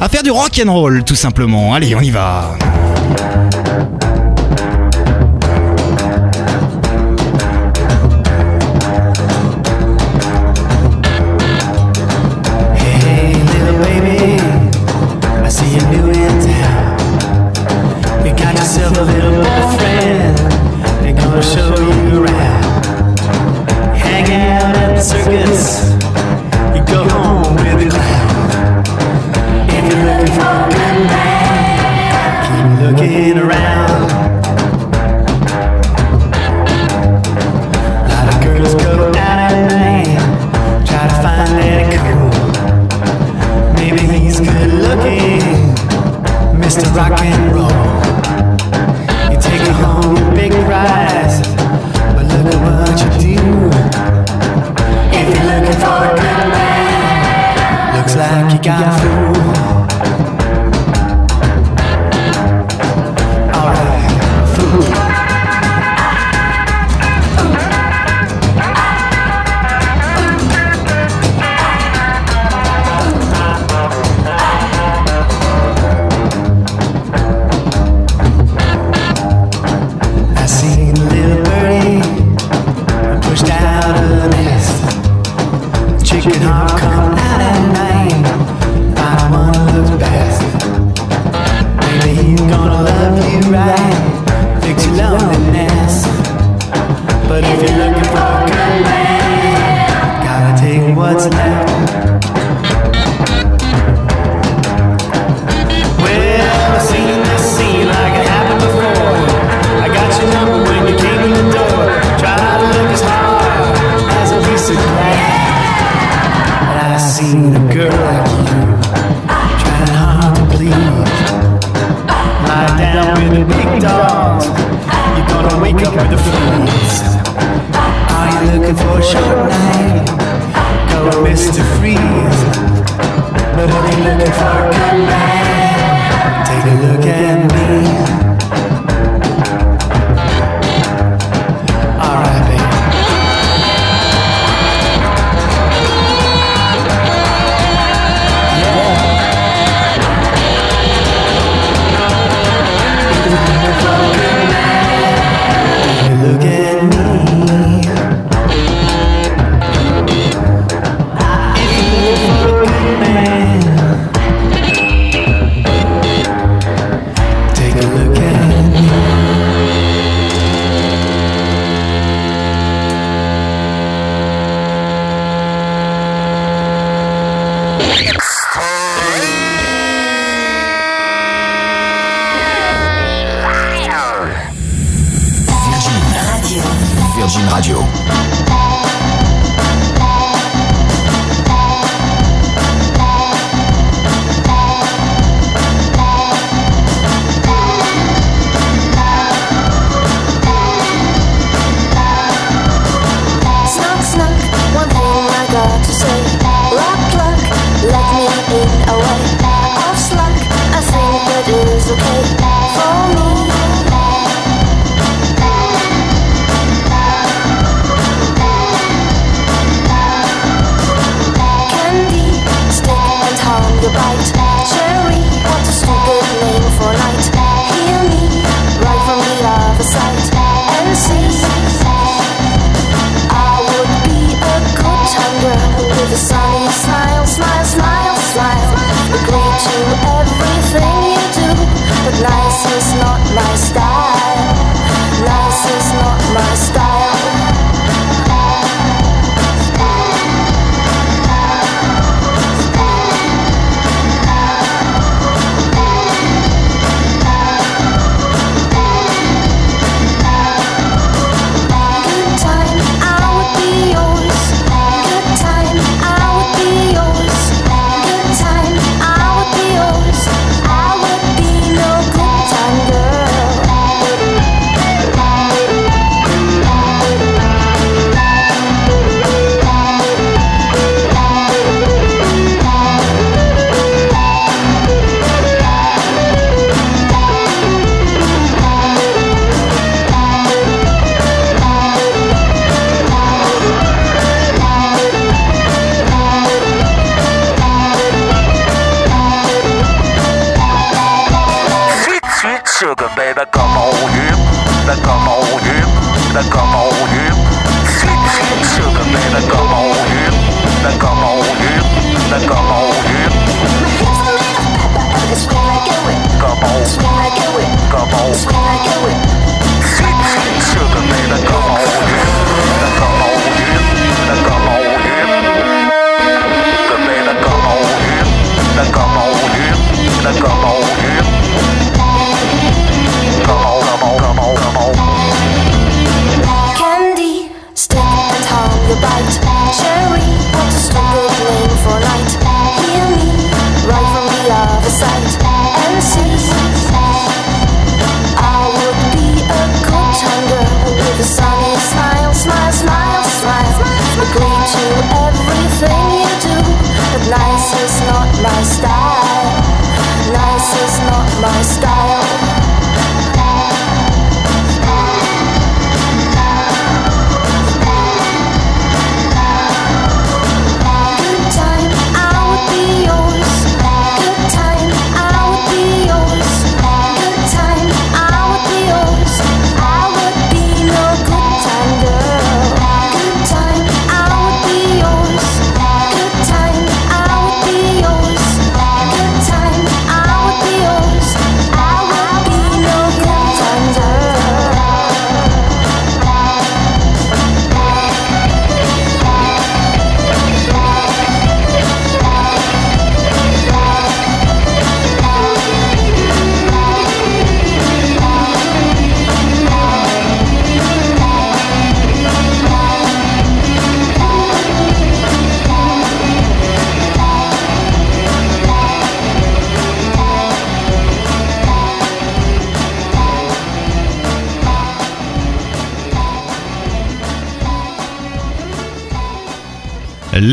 à faire du rock and roll, tout simplement? Allez, on y va. Circus, you go home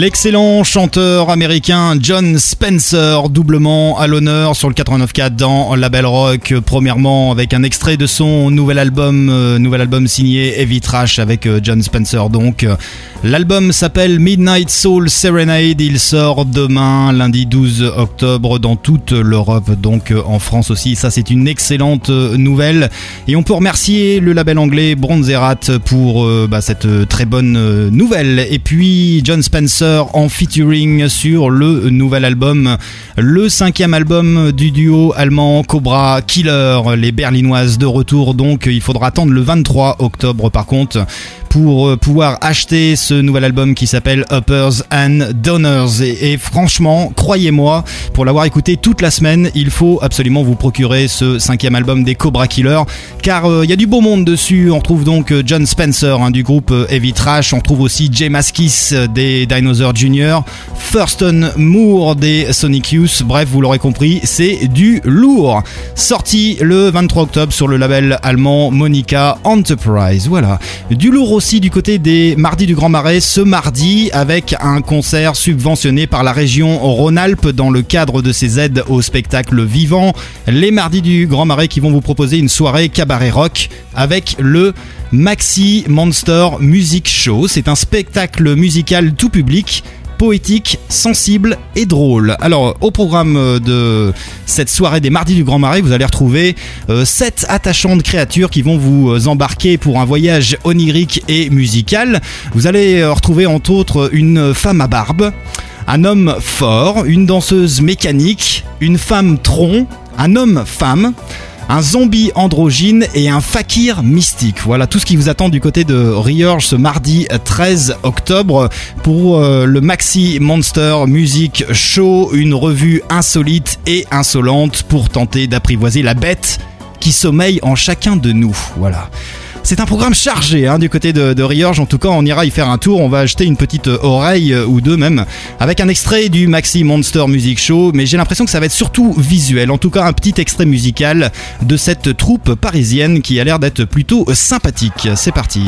Lex l'excellent chanteur américain John Spencer, doublement à l'honneur sur le 89.4 dans Label Rock. Euh, premièrement, avec un extrait de son nouvel album, euh, nouvel album signé Heavy Trash avec euh, John Spencer. Donc, l'album s'appelle Midnight Soul Serenade. Il sort demain, lundi 12 octobre, dans toute l'Europe, donc en France aussi. Ça, c'est une excellente nouvelle. Et on peut remercier le label anglais Bronzerat pour bah, cette très bonne nouvelle. Et puis John Spencer en featuring sur le nouvel album, le cinquième album du duo allemand Cobra Killer. Les Berlinoises de retour, donc il faudra attendre le 23 octobre par contre pour euh, pouvoir acheter ce nouvel album qui s'appelle Uppers and Downers. Et, franchement, croyez-moi, pour l'avoir écouté toute la semaine, il faut absolument vous procurer ce cinquième album des Cobra Killer, car euh, il y a du beau monde dessus. On retrouve donc euh, John Spencer hein, du groupe euh, Heavy Trash, on trouve aussi Jay Maskis euh, des Dinosaur Jr., Thurston Moore des Sonic Youth. Bref, vous l'aurez compris, c'est du lourd. Sorti le 23 octobre sur le label allemand Monica Enterprise. Voilà. Du lourd aussi du côté des Mardis du Grand Marais ce mardi avec un concert subventionné par la région Rhône-Alpes dans le cadre de ses aides au spectacle vivant. Les Mardis du Grand Marais qui vont vous proposer une soirée cabaret rock avec le Maxi Monster Music Show. C'est un spectacle musical tout public poétique, sensible et drôle. Alors, au programme euh, de cette soirée des Mardis du Grand Marais, vous allez retrouver euh, sept attachantes créatures qui vont vous euh, embarquer pour un voyage onirique et musical. Vous allez euh, retrouver entre autres une femme à barbe, un homme fort, une danseuse mécanique, une femme tronc, un homme femme un zombie androgyne et un fakir mystique. Voilà tout ce qui vous attend du côté de Riorge ce mardi 13 octobre pour euh, le Maxi Monster Music Show, une revue insolite et insolente pour tenter d'apprivoiser la bête qui sommeille en chacun de nous. Voilà. C'est un programme chargé hein, du côté de, de Riorge. En tout cas, on ira y faire un tour. On va acheter une petite euh, oreille euh, ou deux même avec un extrait du Maxi Monster Music Show. Mais j'ai l'impression que ça va être surtout visuel. En tout cas, un petit extrait musical de cette troupe parisienne qui a l'air d'être plutôt sympathique. C'est parti.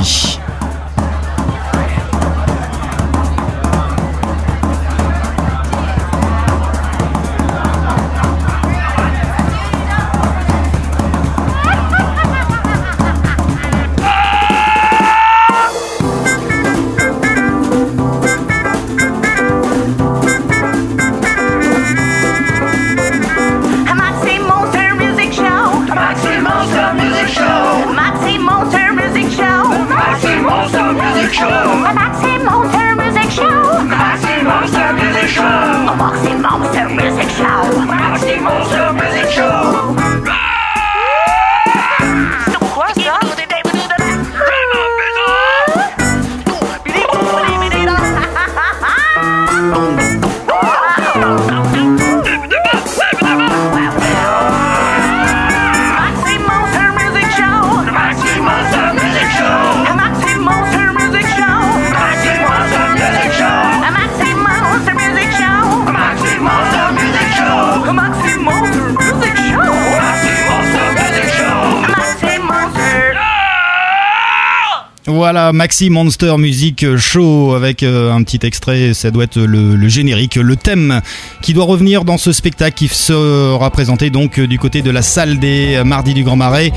Voilà, Maxi Monster Music Show avec euh, un petit extrait, ça doit être le, générique, le thème qui doit revenir dans ce spectacle qui sera présenté donc euh, du côté de la salle des euh, Mardis du Grand Marais.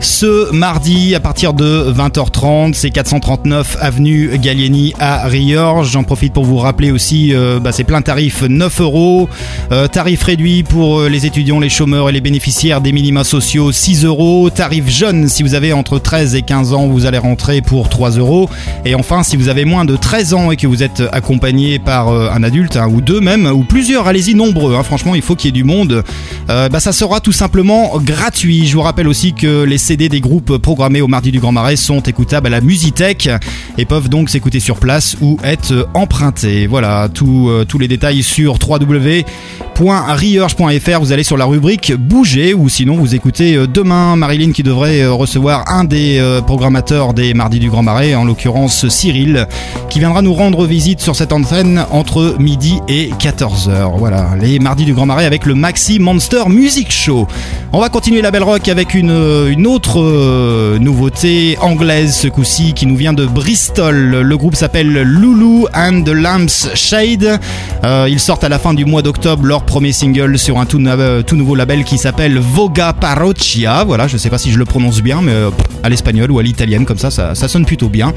Ce mardi à partir de 20h30, c'est 439 avenue Gallieni à Riorge. J'en profite pour vous rappeler aussi, bah, c'est plein tarif 9 euros, tarif réduit pour les étudiants, les chômeurs et les bénéficiaires des minima sociaux 6 euros, tarif jeune si vous avez entre 13 et 15 ans, vous allez rentrer pour 3 euros. Et enfin, si vous avez moins de 13 ans et que vous êtes accompagné par euh, un adulte hein, ou deux même, ou plusieurs, allez-y nombreux, hein, franchement il faut qu'il y ait du monde, Euh, bah, ça sera tout simplement gratuit. Je vous rappelle aussi que les CD des groupes programmés au Mardi du Grand Marais sont écoutables à la Musitech et peuvent donc s'écouter sur place ou être empruntés. Voilà, euh, tous les détails sur www.riorge.fr. Vous allez sur la rubrique Bouger ou sinon vous écoutez demain Marilyn qui devrait recevoir un des programmateurs des Mardis du Grand Marais, en l'occurrence Cyril, qui viendra nous rendre visite sur cette antenne entre midi et 14h. Voilà, les Mardis du Grand Marais avec le Maxi Monster Music Show. On va continuer la belle rock avec une, une autre euh, nouveauté anglaise ce coup-ci qui nous vient de Bristol. Le groupe s'appelle Lulu and the Lamps Shade. Euh, ils sortent à la fin du mois d'octobre leur premier single sur un tout, tout nouveau label qui s'appelle Voga Parocchia. Voilà, je sais pas si je le prononce bien, mais euh, à l'espagnol ou à l'italienne comme ça, ça, ça sonne plutôt bien.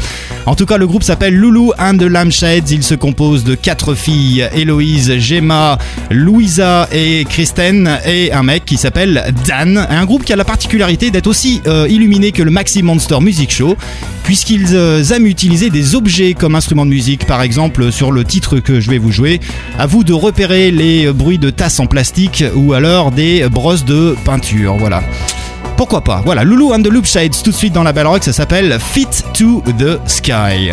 En tout cas, le groupe s'appelle Lulu and the Lampshades. Il se compose de quatre filles Héloïse, Gemma, Louisa et Kristen, et un mec qui s'appelle Dan. Un groupe qui a la particularité d'être aussi euh, illuminé que le Maxi Monster Music Show, puisqu'ils euh, aiment utiliser des objets comme instruments de musique. Par exemple, sur le titre que je vais vous jouer, à vous de repérer les bruits de tasses en plastique ou alors des brosses de peinture. Voilà pourquoi pas Voilà, Loulou and the Loop Shades, tout de suite dans la belle rock, ça s'appelle Fit to the Sky.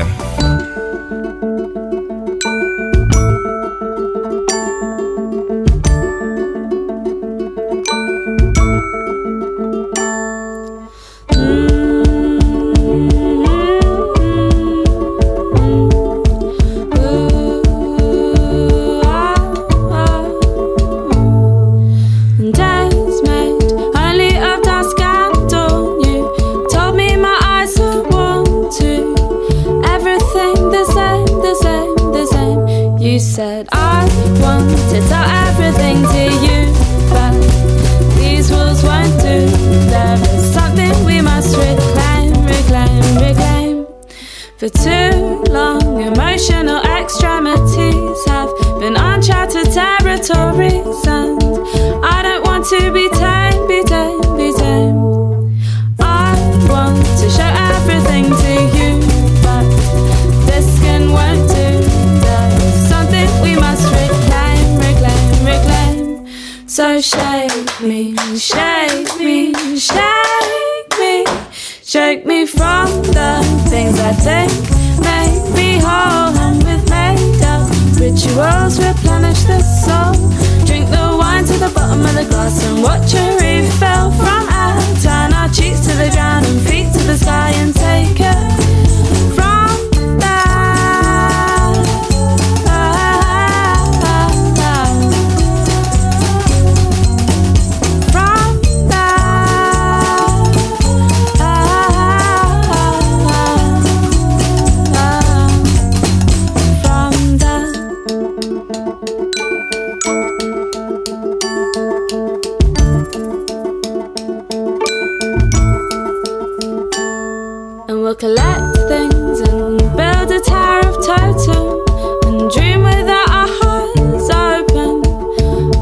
collect things and build a tower of totem and dream without our hearts open.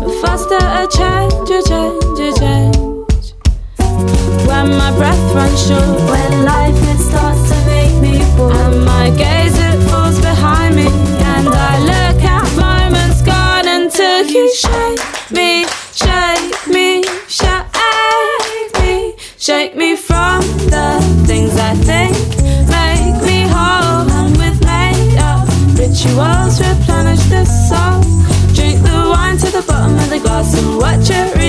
But faster a change, a change, a change. When my breath runs short, when life it starts to make me fall, and my gaze it falls behind me, and I look at moments gone and turkey shape. what you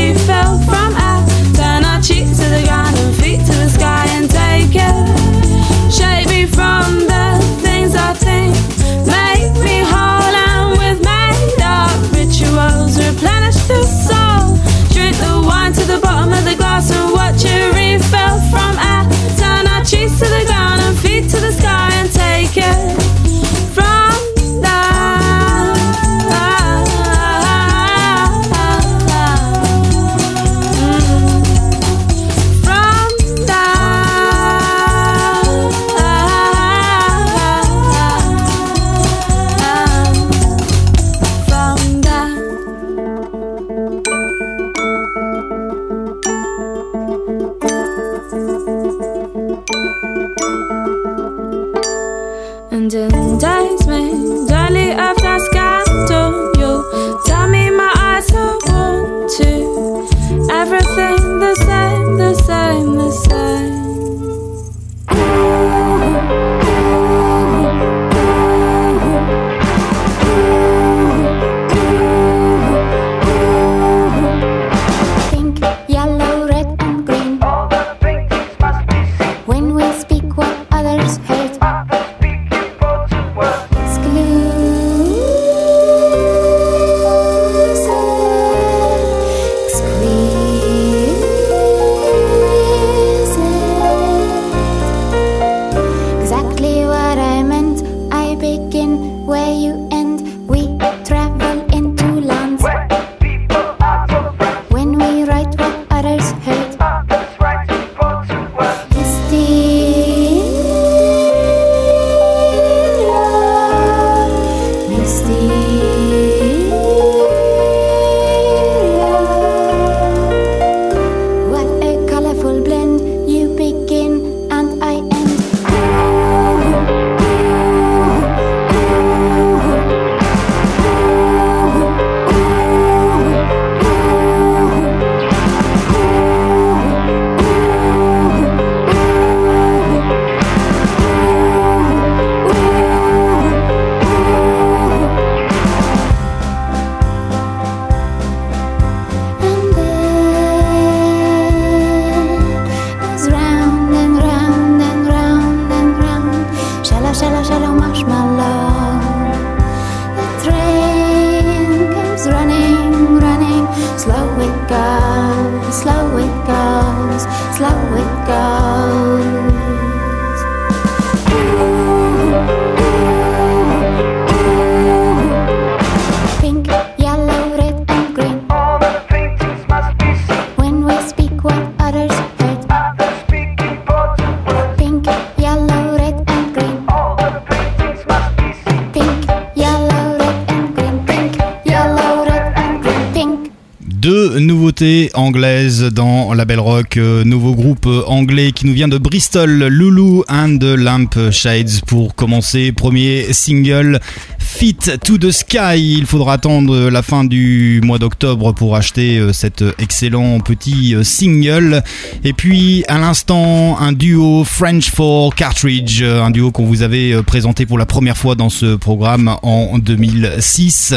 anglaise dans la Belle Rock, euh, nouveau groupe euh, anglais qui nous vient de Bristol, Lulu and the Lamp Shades pour commencer. Premier single, Fit to the Sky. Il faudra attendre la fin du mois d'octobre pour acheter euh, cet excellent petit single. Et puis à l'instant, un duo French for Cartridge, un duo qu'on vous avait présenté pour la première fois dans ce programme en 2006.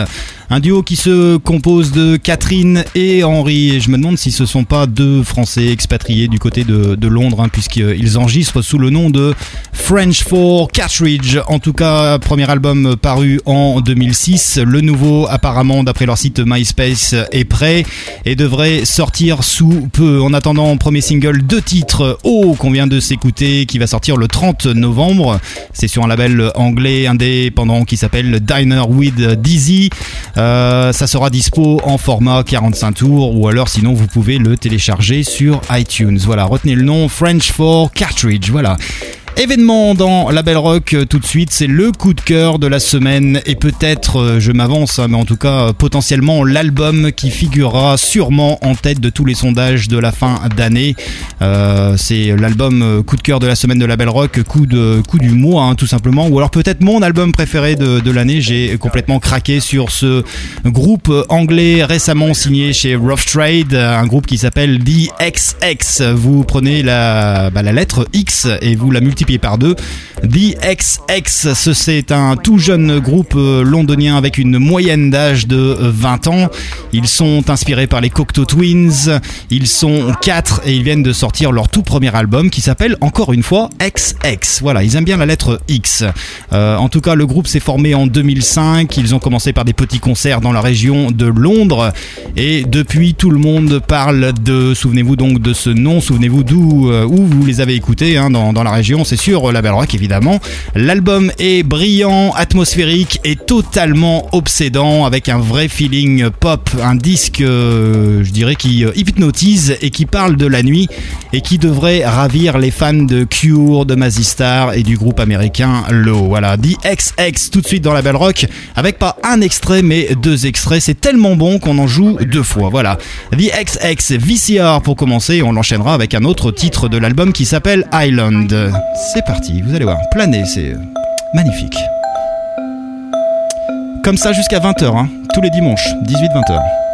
Un duo qui se compose de Catherine et Henri. Et je me demande si ce sont pas deux Français expatriés du côté de, de Londres, hein, puisqu'ils enregistrent sous le nom de French for Cartridge. En tout cas, premier album paru en 2006. Le nouveau, apparemment, d'après leur site MySpace, est prêt et devrait sortir sous peu. En attendant, premier single, deux titres. Oh, qu'on vient de s'écouter, qui va sortir le 30 novembre. C'est sur un label anglais indépendant qui s'appelle Diner with Dizzy. Euh, ça sera dispo en format 45 tours ou alors sinon vous pouvez le télécharger sur iTunes. Voilà, retenez le nom French for Cartridge. Voilà. Événement dans la Belle Rock euh, tout de suite, c'est le coup de cœur de la semaine et peut-être, euh, je m'avance, hein, mais en tout cas euh, potentiellement l'album qui figurera sûrement en tête de tous les sondages de la fin d'année. C'est l'album coup de cœur de la semaine de la Belle Rock, coup de coup du mois hein, tout simplement, ou alors peut-être mon album préféré de, de l'année. J'ai complètement craqué sur ce groupe anglais récemment signé chez Rough Trade, un groupe qui s'appelle The XX. Vous prenez la, bah, la lettre X et vous la multipliez par deux. The XX, ce c'est un tout jeune groupe euh, londonien avec une moyenne d'âge de 20 ans. Ils sont inspirés par les Cocteau Twins. Ils sont quatre et ils viennent de sortir leur tout premier album qui s'appelle encore une fois XX. Voilà, ils aiment bien la lettre X. Euh, en tout cas, le groupe s'est formé en 2005. Ils ont commencé par des petits concerts dans la région de Londres et depuis tout le monde parle de. Souvenez-vous donc de ce nom. Souvenez-vous d'où euh, où vous les avez écoutés hein, dans la région. C'est sur la Belle Rock évidemment. L'album est brillant, atmosphérique et totalement obsédant avec un vrai feeling pop, un disque euh, je dirais qui euh, hypnotise et qui parle de la nuit et qui devrait ravir les fans de Cure, de Mazistar et du groupe américain Low. Voilà, The XX tout de suite dans la Belle Rock avec pas un extrait mais deux extraits. C'est tellement bon qu'on en joue deux fois. Voilà, The XX VCR pour commencer. On l'enchaînera avec un autre titre de l'album qui s'appelle Island. C'est parti, vous allez voir, planer, c'est euh, magnifique. Comme ça jusqu'à 20h, hein, tous les dimanches, 18-20h.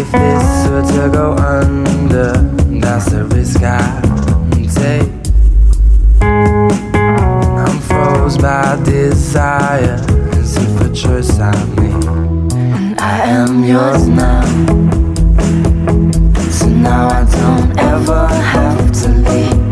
If this were to go under? That's the risk I take. I'm froze by desire. It's a choice I made. And I am yours now. So now I don't ever have to leave.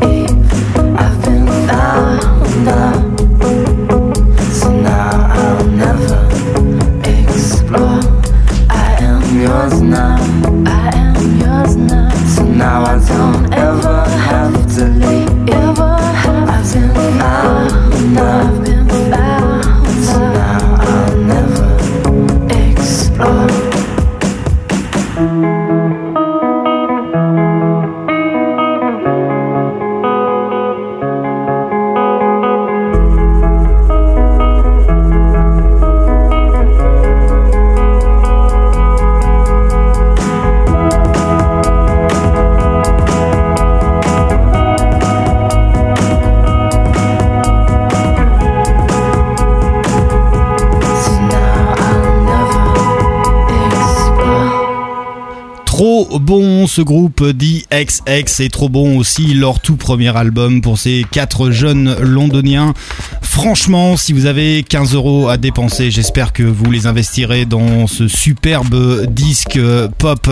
Ce groupe DXX et trop bon aussi leur tout premier album pour ces quatre jeunes londoniens. Franchement, si vous avez 15 euros à dépenser, j'espère que vous les investirez dans ce superbe disque pop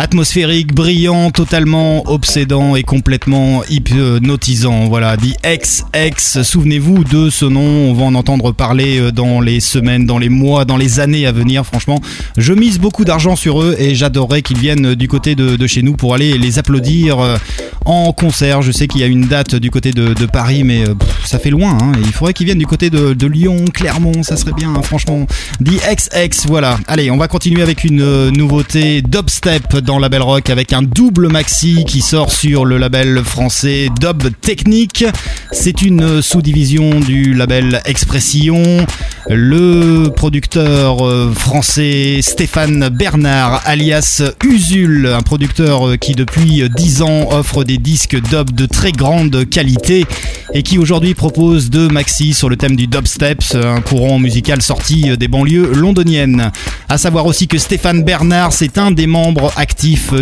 atmosphérique, brillant, totalement obsédant et complètement hypnotisant. Voilà, DXX. Souvenez-vous de ce nom, on va en entendre parler dans les semaines, dans les mois, dans les années à venir. Franchement, je mise beaucoup d'argent sur eux et j'adorerais qu'ils viennent du côté de, chez nous pour aller les applaudir euh, en concert. Je sais qu'il y a une date du côté de, Paris, mais euh, ça fait loin. hein. Il faudrait qu'ils viennent du côté de, Lyon, Clermont, ça serait bien, hein, franchement. DXX, voilà. Allez, on va continuer avec une euh, nouveauté dubstep dans Label Rock avec un double maxi qui sort sur le label français Dub Technique. C'est une sous-division du label Expression. Le producteur euh, français Stéphane Bernard, alias Usul, un producteur euh, qui depuis 10 ans offre des disques dub de très grande qualité et qui aujourd'hui propose deux maxi sur le thème du dubstep, un courant musical sorti des banlieues londoniennes. À savoir aussi que Stéphane Bernard, c'est un des membres actifs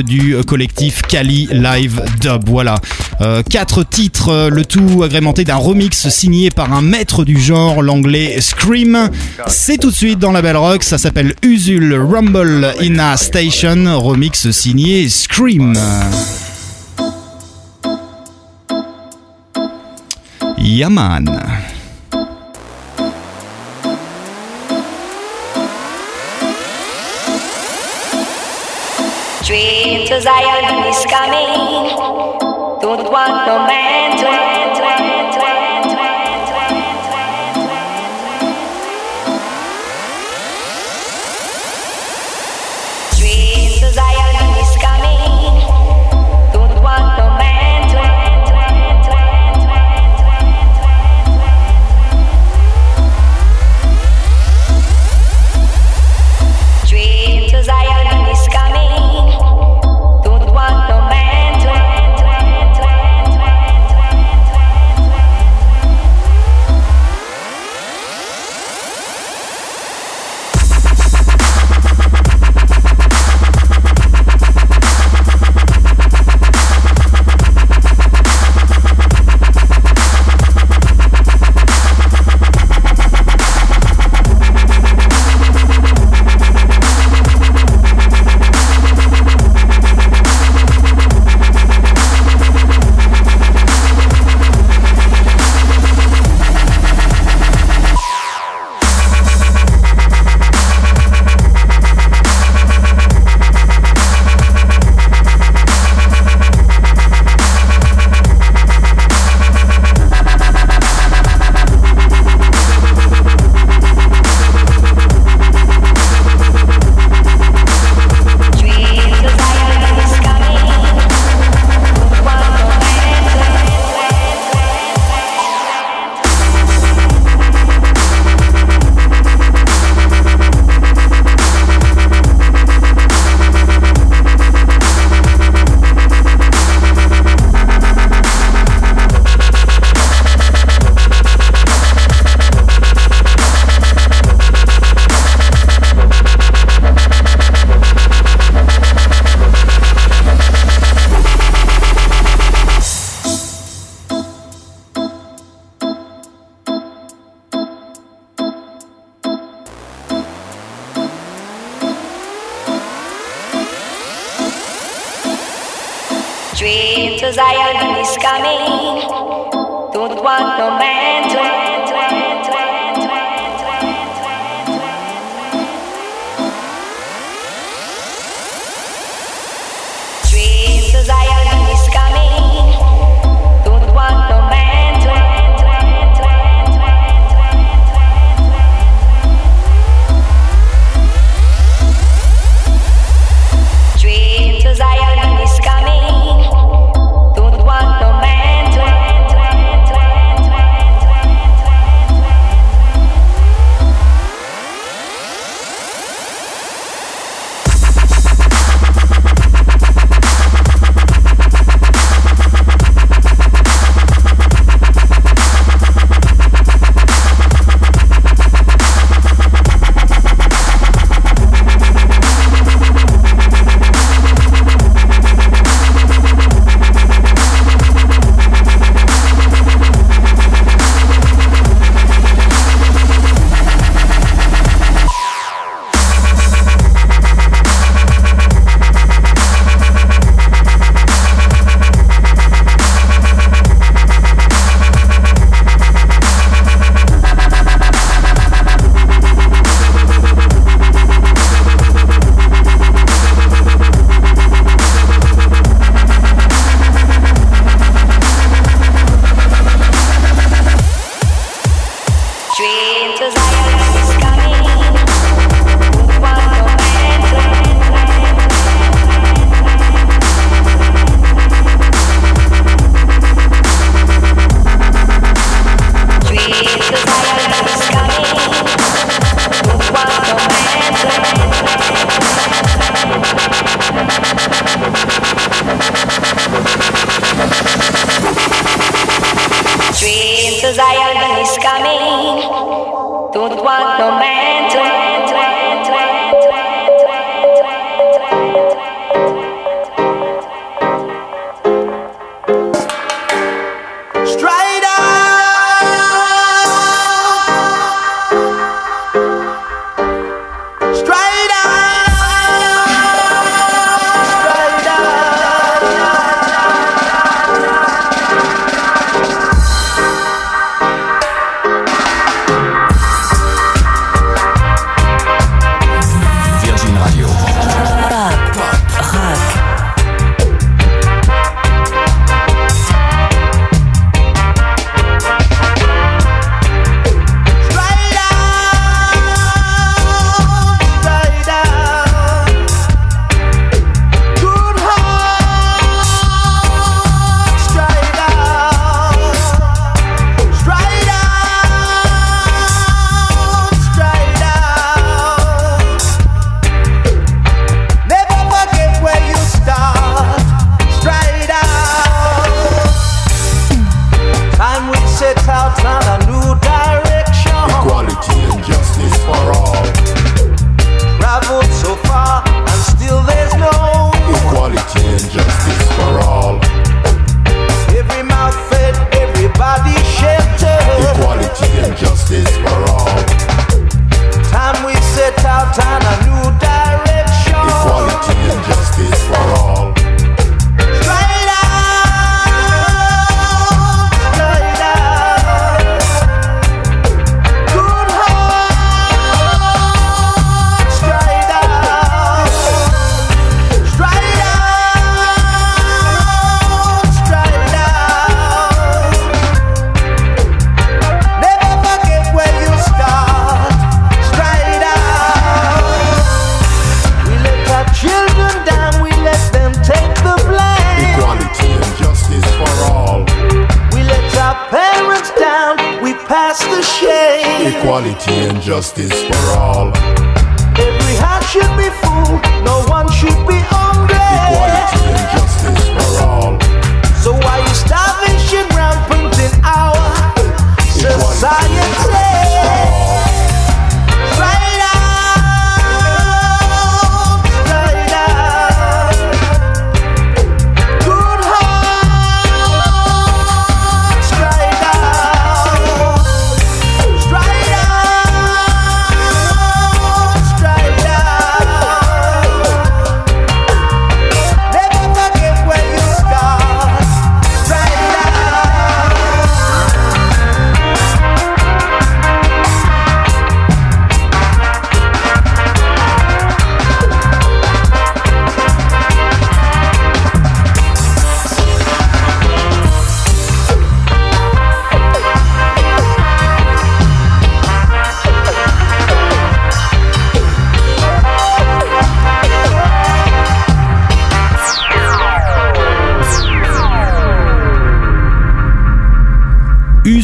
du collectif Cali Live Dub. Voilà. Euh, quatre titres, euh, le tout agrémenté d'un remix signé par un maître du genre, l'anglais Scream. C'est tout de suite dans la Belle Rock, ça s'appelle Usul Rumble in a Station, remix signé Scream. Yaman. Dream to Zion is coming. Don't want no man to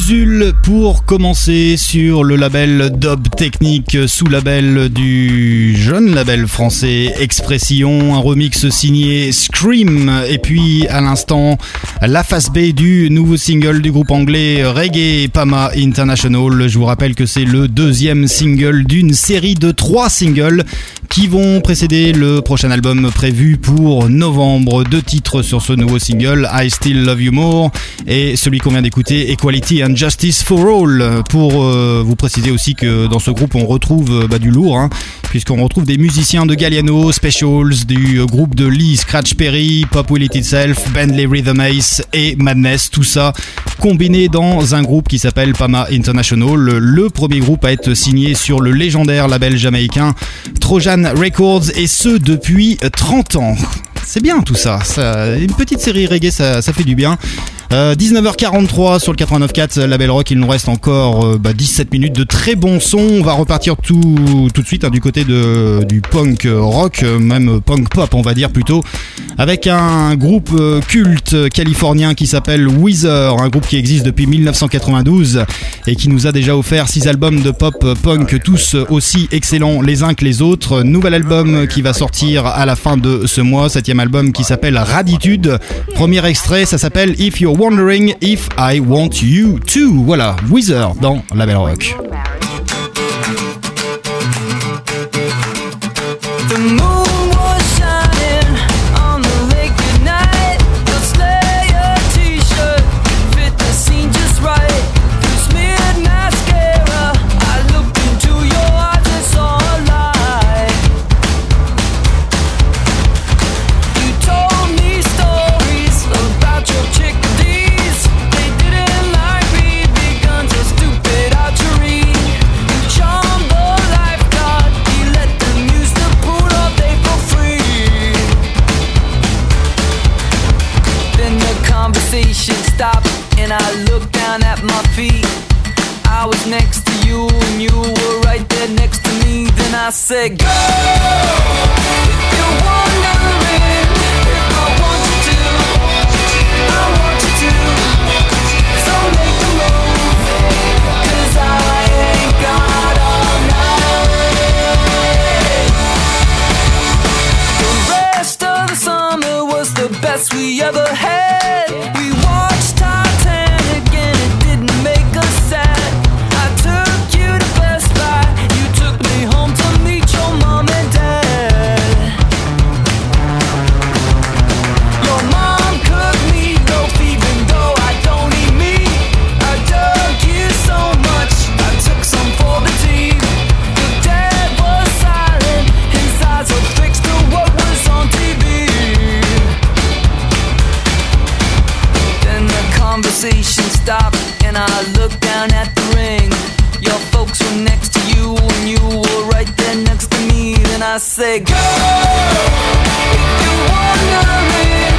Usul pour commencer sur le label Dub Technique sous label du jeune label français Expression, un remix signé Scream et puis à l'instant la face B du nouveau single du groupe anglais Reggae Pama International. Je vous rappelle que c'est le deuxième single d'une série de trois singles qui vont précéder le prochain album prévu pour novembre. Deux titres sur ce nouveau single, I Still Love You More et celui qu'on vient d'écouter, Equality and Justice for All. Pour euh, vous préciser aussi que dans ce groupe on retrouve euh, bah, du lourd, hein, puisqu'on retrouve des musiciens de Galliano, Specials, du euh, groupe de Lee Scratch Perry, Pop Will It Itself, Bentley Rhythm Ace et Madness, tout ça combiné dans un groupe qui s'appelle Pama International, le premier groupe à être signé sur le légendaire label jamaïcain Trojan Records et ce depuis 30 ans. C'est bien tout ça. ça. Une petite série reggae, ça, ça fait du bien. Euh, 19h43 sur le 89.4 Label Rock, il nous reste encore euh, bah, 17 minutes de très bon son. On va repartir tout, tout de suite hein, du côté de, du punk rock, euh, même punk pop on va dire plutôt, avec un groupe euh, culte californien qui s'appelle Weezer, un groupe qui existe depuis 1992 et qui nous a déjà offert 6 albums de pop punk tous aussi excellents les uns que les autres. Nouvel album qui va sortir à la fin de ce mois, septième album qui s'appelle Raditude. Premier extrait, ça s'appelle If You're Wondering If I Want You To. Voilà, Weezer dans Label Rock. The rest of the summer was the best we ever had. I said, Girl, if you're wondering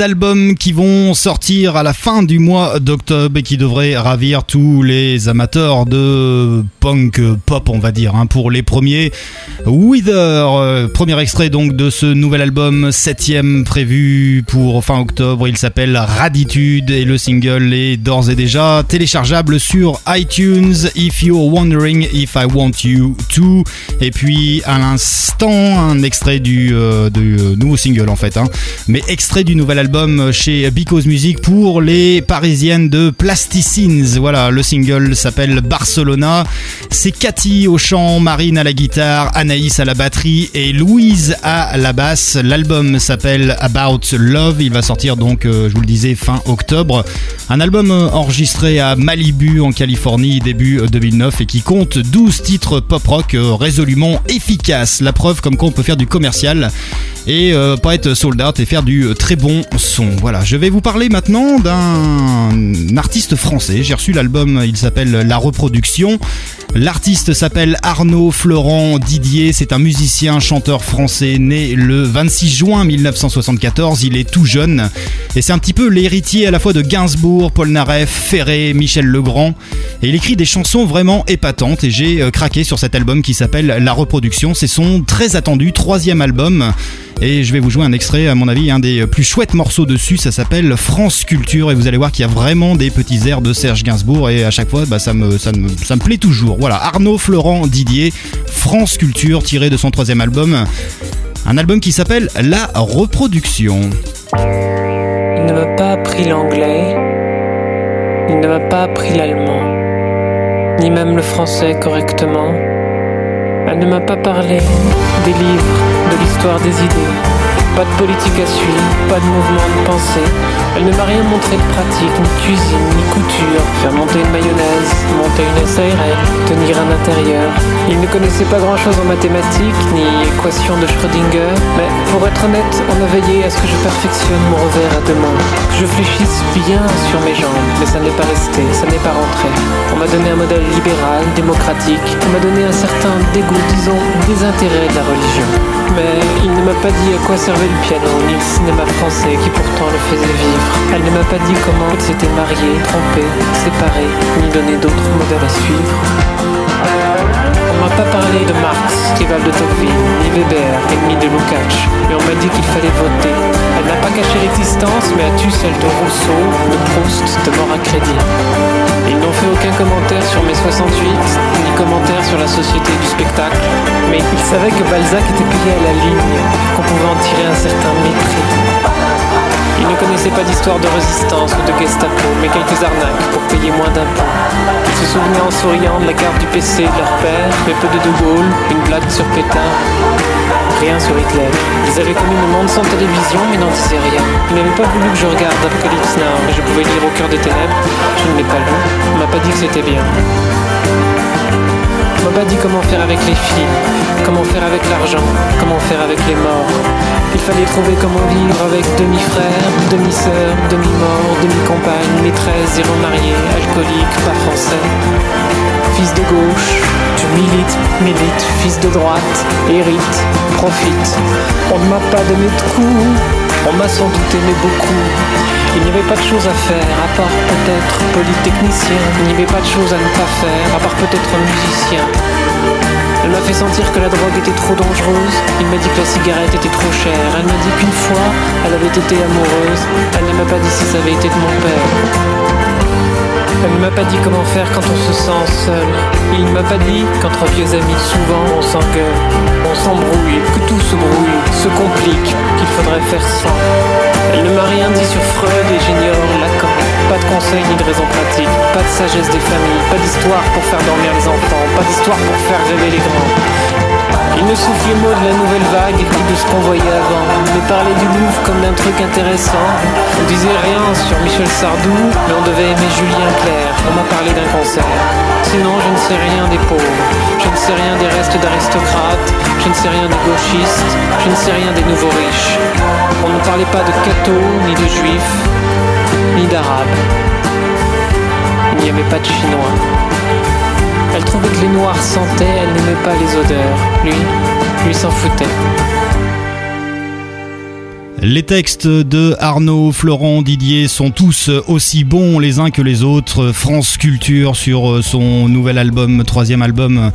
albums qui vont sortir à la fin du mois d'octobre et qui devraient ravir tous les amateurs de punk pop, on va dire. hein. Pour les premiers, Wither, euh, premier extrait donc de ce nouvel album, septième prévu pour fin octobre. Il s'appelle Raditude et le single est d'ores et déjà téléchargeable sur iTunes. If you're wondering if I want you to. Et puis à l'instant, un extrait du, euh, nouveau single en fait, hein. mais extrait du nouvel album chez Because Music pour les parisiennes de Plasticines. Voilà, le single s'appelle Barcelona. C'est Cathy au chant, Marine à la guitare, Anaïs à la batterie et Louise à la basse. L'album s'appelle About Love. Il va sortir donc, euh, je vous le disais, fin octobre. Un album euh, enregistré à Malibu en Californie début euh, 2009 et qui compte 12 titres pop rock euh, résolument efficaces. La preuve comme quoi on peut faire du commercial et euh, pas être sold out et faire du euh, très bon son. Voilà, je vais vous parler maintenant d'un artiste français. J'ai reçu l'album, il s'appelle La Reproduction. L'artiste s'appelle Arnaud Florent Didier, c'est un musicien, chanteur français né le 26 juin 1974, il est tout jeune. Et c'est un petit peu l'héritier à la fois de Gainsbourg, Paul Naref, Ferré, Michel Legrand. Et il écrit des chansons vraiment épatantes. Et j'ai euh, craqué sur cet album qui s'appelle La Reproduction, c'est son très attendu troisième album et je vais vous jouer un extrait, à mon avis, un des plus chouettes morceaux dessus. Ça s'appelle France Culture. Et vous allez voir qu'il y a vraiment des petits airs de Serge Gainsbourg. Et à chaque fois, bah, me, ça me plaît toujours. Voilà, Arnaud Florent Didier, France Culture, tiré de son troisième album. Un album qui s'appelle La Reproduction. Il ne m'a pas appris l'anglais, il ne m'a pas appris l'allemand, ni même le français correctement. Elle ne m'a pas parlé des livres, de l'histoire des idées, pas de politique à suivre, pas de mouvement de pensée. Elle ne m'a rien montré de pratique, ni cuisine, ni couture, faire monter une mayonnaise, monter une SARL, tenir un intérieur. Il ne connaissait pas grand chose en mathématiques, ni équation de Schrödinger, mais pour être honnête, on a veillé à ce que je perfectionne mon revers à deux mains, que je fléchisse bien sur mes jambes, mais ça n'est pas resté, ça n'est pas rentré. On m'a donné un modèle libéral, démocratique, on m'a donné un certain dégoût, disons, désintérêt de la religion. Mais il ne m'a pas dit à quoi servait le piano, ni le cinéma français qui pourtant le faisait vivre. Elle ne m'a pas dit comment elle s'était mariée, trompée, séparée, ni donné d'autres modèles à suivre. On m'a pas parlé de Marx, rival de Tocqueville, ni Weber, ennemi de Lukács, mais on m'a dit qu'il fallait voter. Elle n'a pas caché l'existence, mais a tu celle de Rousseau, de Proust, de mort à crédit. Ils n'ont fait aucun commentaire sur mai 68, ni commentaire sur la société du spectacle, mais ils savaient que Balzac était payé à la ligne, qu'on pouvait en tirer un certain mépris. Ils ne connaissaient pas d'histoire de résistance ou de Gestapo, mais quelques arnaques pour payer moins d'impôts. Ils se souvenaient en souriant de la carte du PC de leur père, mais peu de De Gaulle, une blague sur Pétain, rien sur Hitler. Ils avaient connu le monde sans télévision, mais n'en disaient rien. Ils n'avaient pas voulu que je regarde Apocalypse Now, mais je pouvais lire au cœur des ténèbres. Je ne l'ai pas lu. On m'a pas dit que c'était bien. On m'a pas dit comment faire avec les filles, comment faire avec l'argent, comment faire avec les morts. Il fallait trouver comment vivre avec demi-frère, demi-sœur, demi-mort, demi-compagne, maîtresse, zéro marié, alcoolique, pas français. Fils de gauche, tu milites, milites, fils de droite, hérite, profite. On ne m'a pas donné de coups, on m'a sans doute aimé beaucoup. Il n'y avait pas de choses à faire, à part peut-être polytechnicien. Il n'y avait pas de choses à ne pas faire, à part peut-être musicien. Elle m'a fait sentir que la drogue était trop dangereuse. Il m'a dit que la cigarette était trop chère. Elle m'a dit qu'une fois, elle avait été amoureuse. Elle ne m'a pas dit si ça avait été de mon père. Elle ne m'a pas dit comment faire quand on se sent seul. Il ne m'a pas dit qu'entre vieux amis, souvent on s'engueule, on s'embrouille, que tout se brouille, se complique, qu'il faudrait faire sans. Elle ne m'a rien dit sur Freud et j'ignore Lacan. Pas de conseils ni de raisons pratiques, pas de sagesse des familles, pas d'histoire pour faire dormir les enfants, pas d'histoire pour faire rêver les grands. Il ne soufflait mot de la nouvelle vague et de ce qu'on voyait avant, mais parlait du Louvre comme d'un truc intéressant. On disait rien sur Michel Sardou, mais on devait aimer Julien Clerc. On m'a parlé d'un concert. Sinon, je ne sais rien des pauvres, je ne sais rien des restes d'aristocrates, je ne sais rien des gauchistes, je ne sais rien des nouveaux riches. On ne parlait pas de cathos, ni de juifs, ni d'arabes. Il n'y avait pas de chinois. Elle trouvait que les noirs sentaient, elle n'aimait pas les odeurs. Lui, lui s'en foutait. Les textes de Arnaud, Florent, Didier sont tous aussi bons les uns que les autres. France Culture sur son nouvel album, troisième album.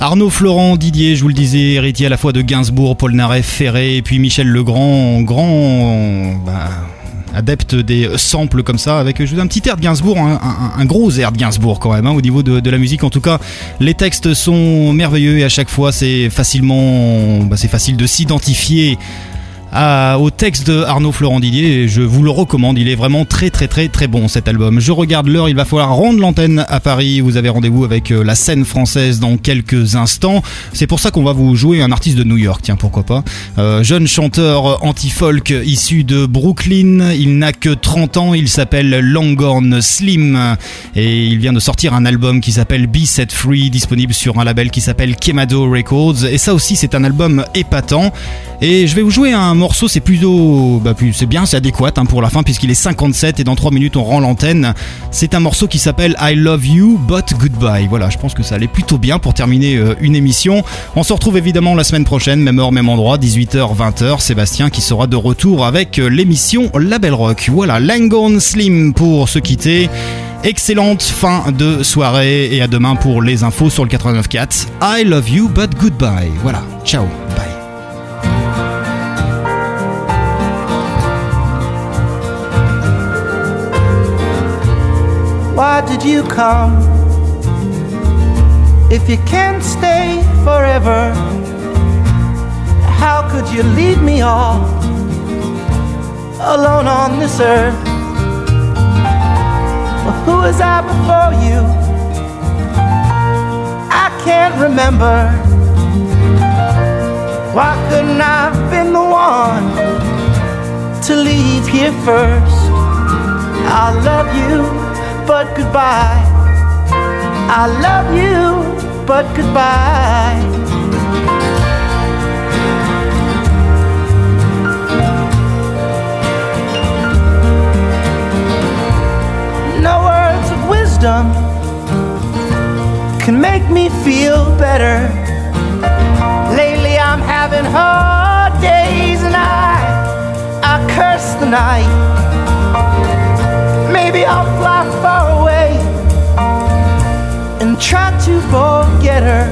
Arnaud, Florent, Didier, je vous le disais, héritier à la fois de Gainsbourg, Paul Naref, Ferré et puis Michel Legrand, grand bah, adepte des samples comme ça, avec je un petit air de Gainsbourg, un, un- gros air de Gainsbourg quand même, hein, au niveau de, de la musique. En tout cas, les textes sont merveilleux et à chaque fois c'est facilement, bah, c'est facile de s'identifier au texte de Arnaud Florent je vous le recommande, il est vraiment très très très très bon cet album. Je regarde l'heure, il va falloir rendre l'antenne à Paris, vous avez rendez-vous avec euh, la scène française dans quelques instants. C'est pour ça qu'on va vous jouer un artiste de New York, tiens pourquoi pas. Euh, jeune chanteur anti-folk issu de Brooklyn, il n'a que 30 ans, il s'appelle Longhorn Slim. Et il vient de sortir un album qui s'appelle Be Set Free, disponible sur un label qui s'appelle Kemado Records. Et ça aussi c'est un album épatant. Et je vais vous jouer un morceau, c'est plutôt, bah, c'est bien, c'est adéquat hein, pour la fin puisqu'il est 57 et dans 3 minutes on rend l'antenne. C'est un morceau qui s'appelle I Love You But Goodbye. Voilà, je pense que ça allait plutôt bien pour terminer euh, une émission. On se retrouve évidemment la semaine prochaine, même heure, même endroit, 18h, 20h. Sébastien qui sera de retour avec euh, l'émission Label Rock. Voilà, Langon Slim pour se quitter. Excellente fin de soirée et à demain pour les infos sur le 89.4. I love you but goodbye. Voilà, ciao, bye. Why did you come? If you can't stay forever, how could you leave me all alone on this earth? Well, who was I before you? I can't remember. Why couldn't I have been the one to leave here first? I love you, but goodbye. I love you, but goodbye. No words of wisdom can make me feel better. Lately I'm having hard days and I I curse the night. Maybe I'll fly far away and try to forget her.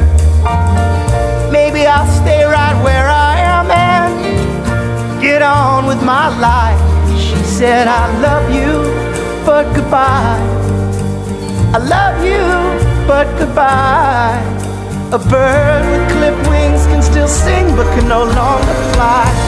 Maybe I'll stay right where I am and get on with my life. She said, I love you, but goodbye. I love you, but goodbye. A bird with clipped wings can still sing, but can no longer fly.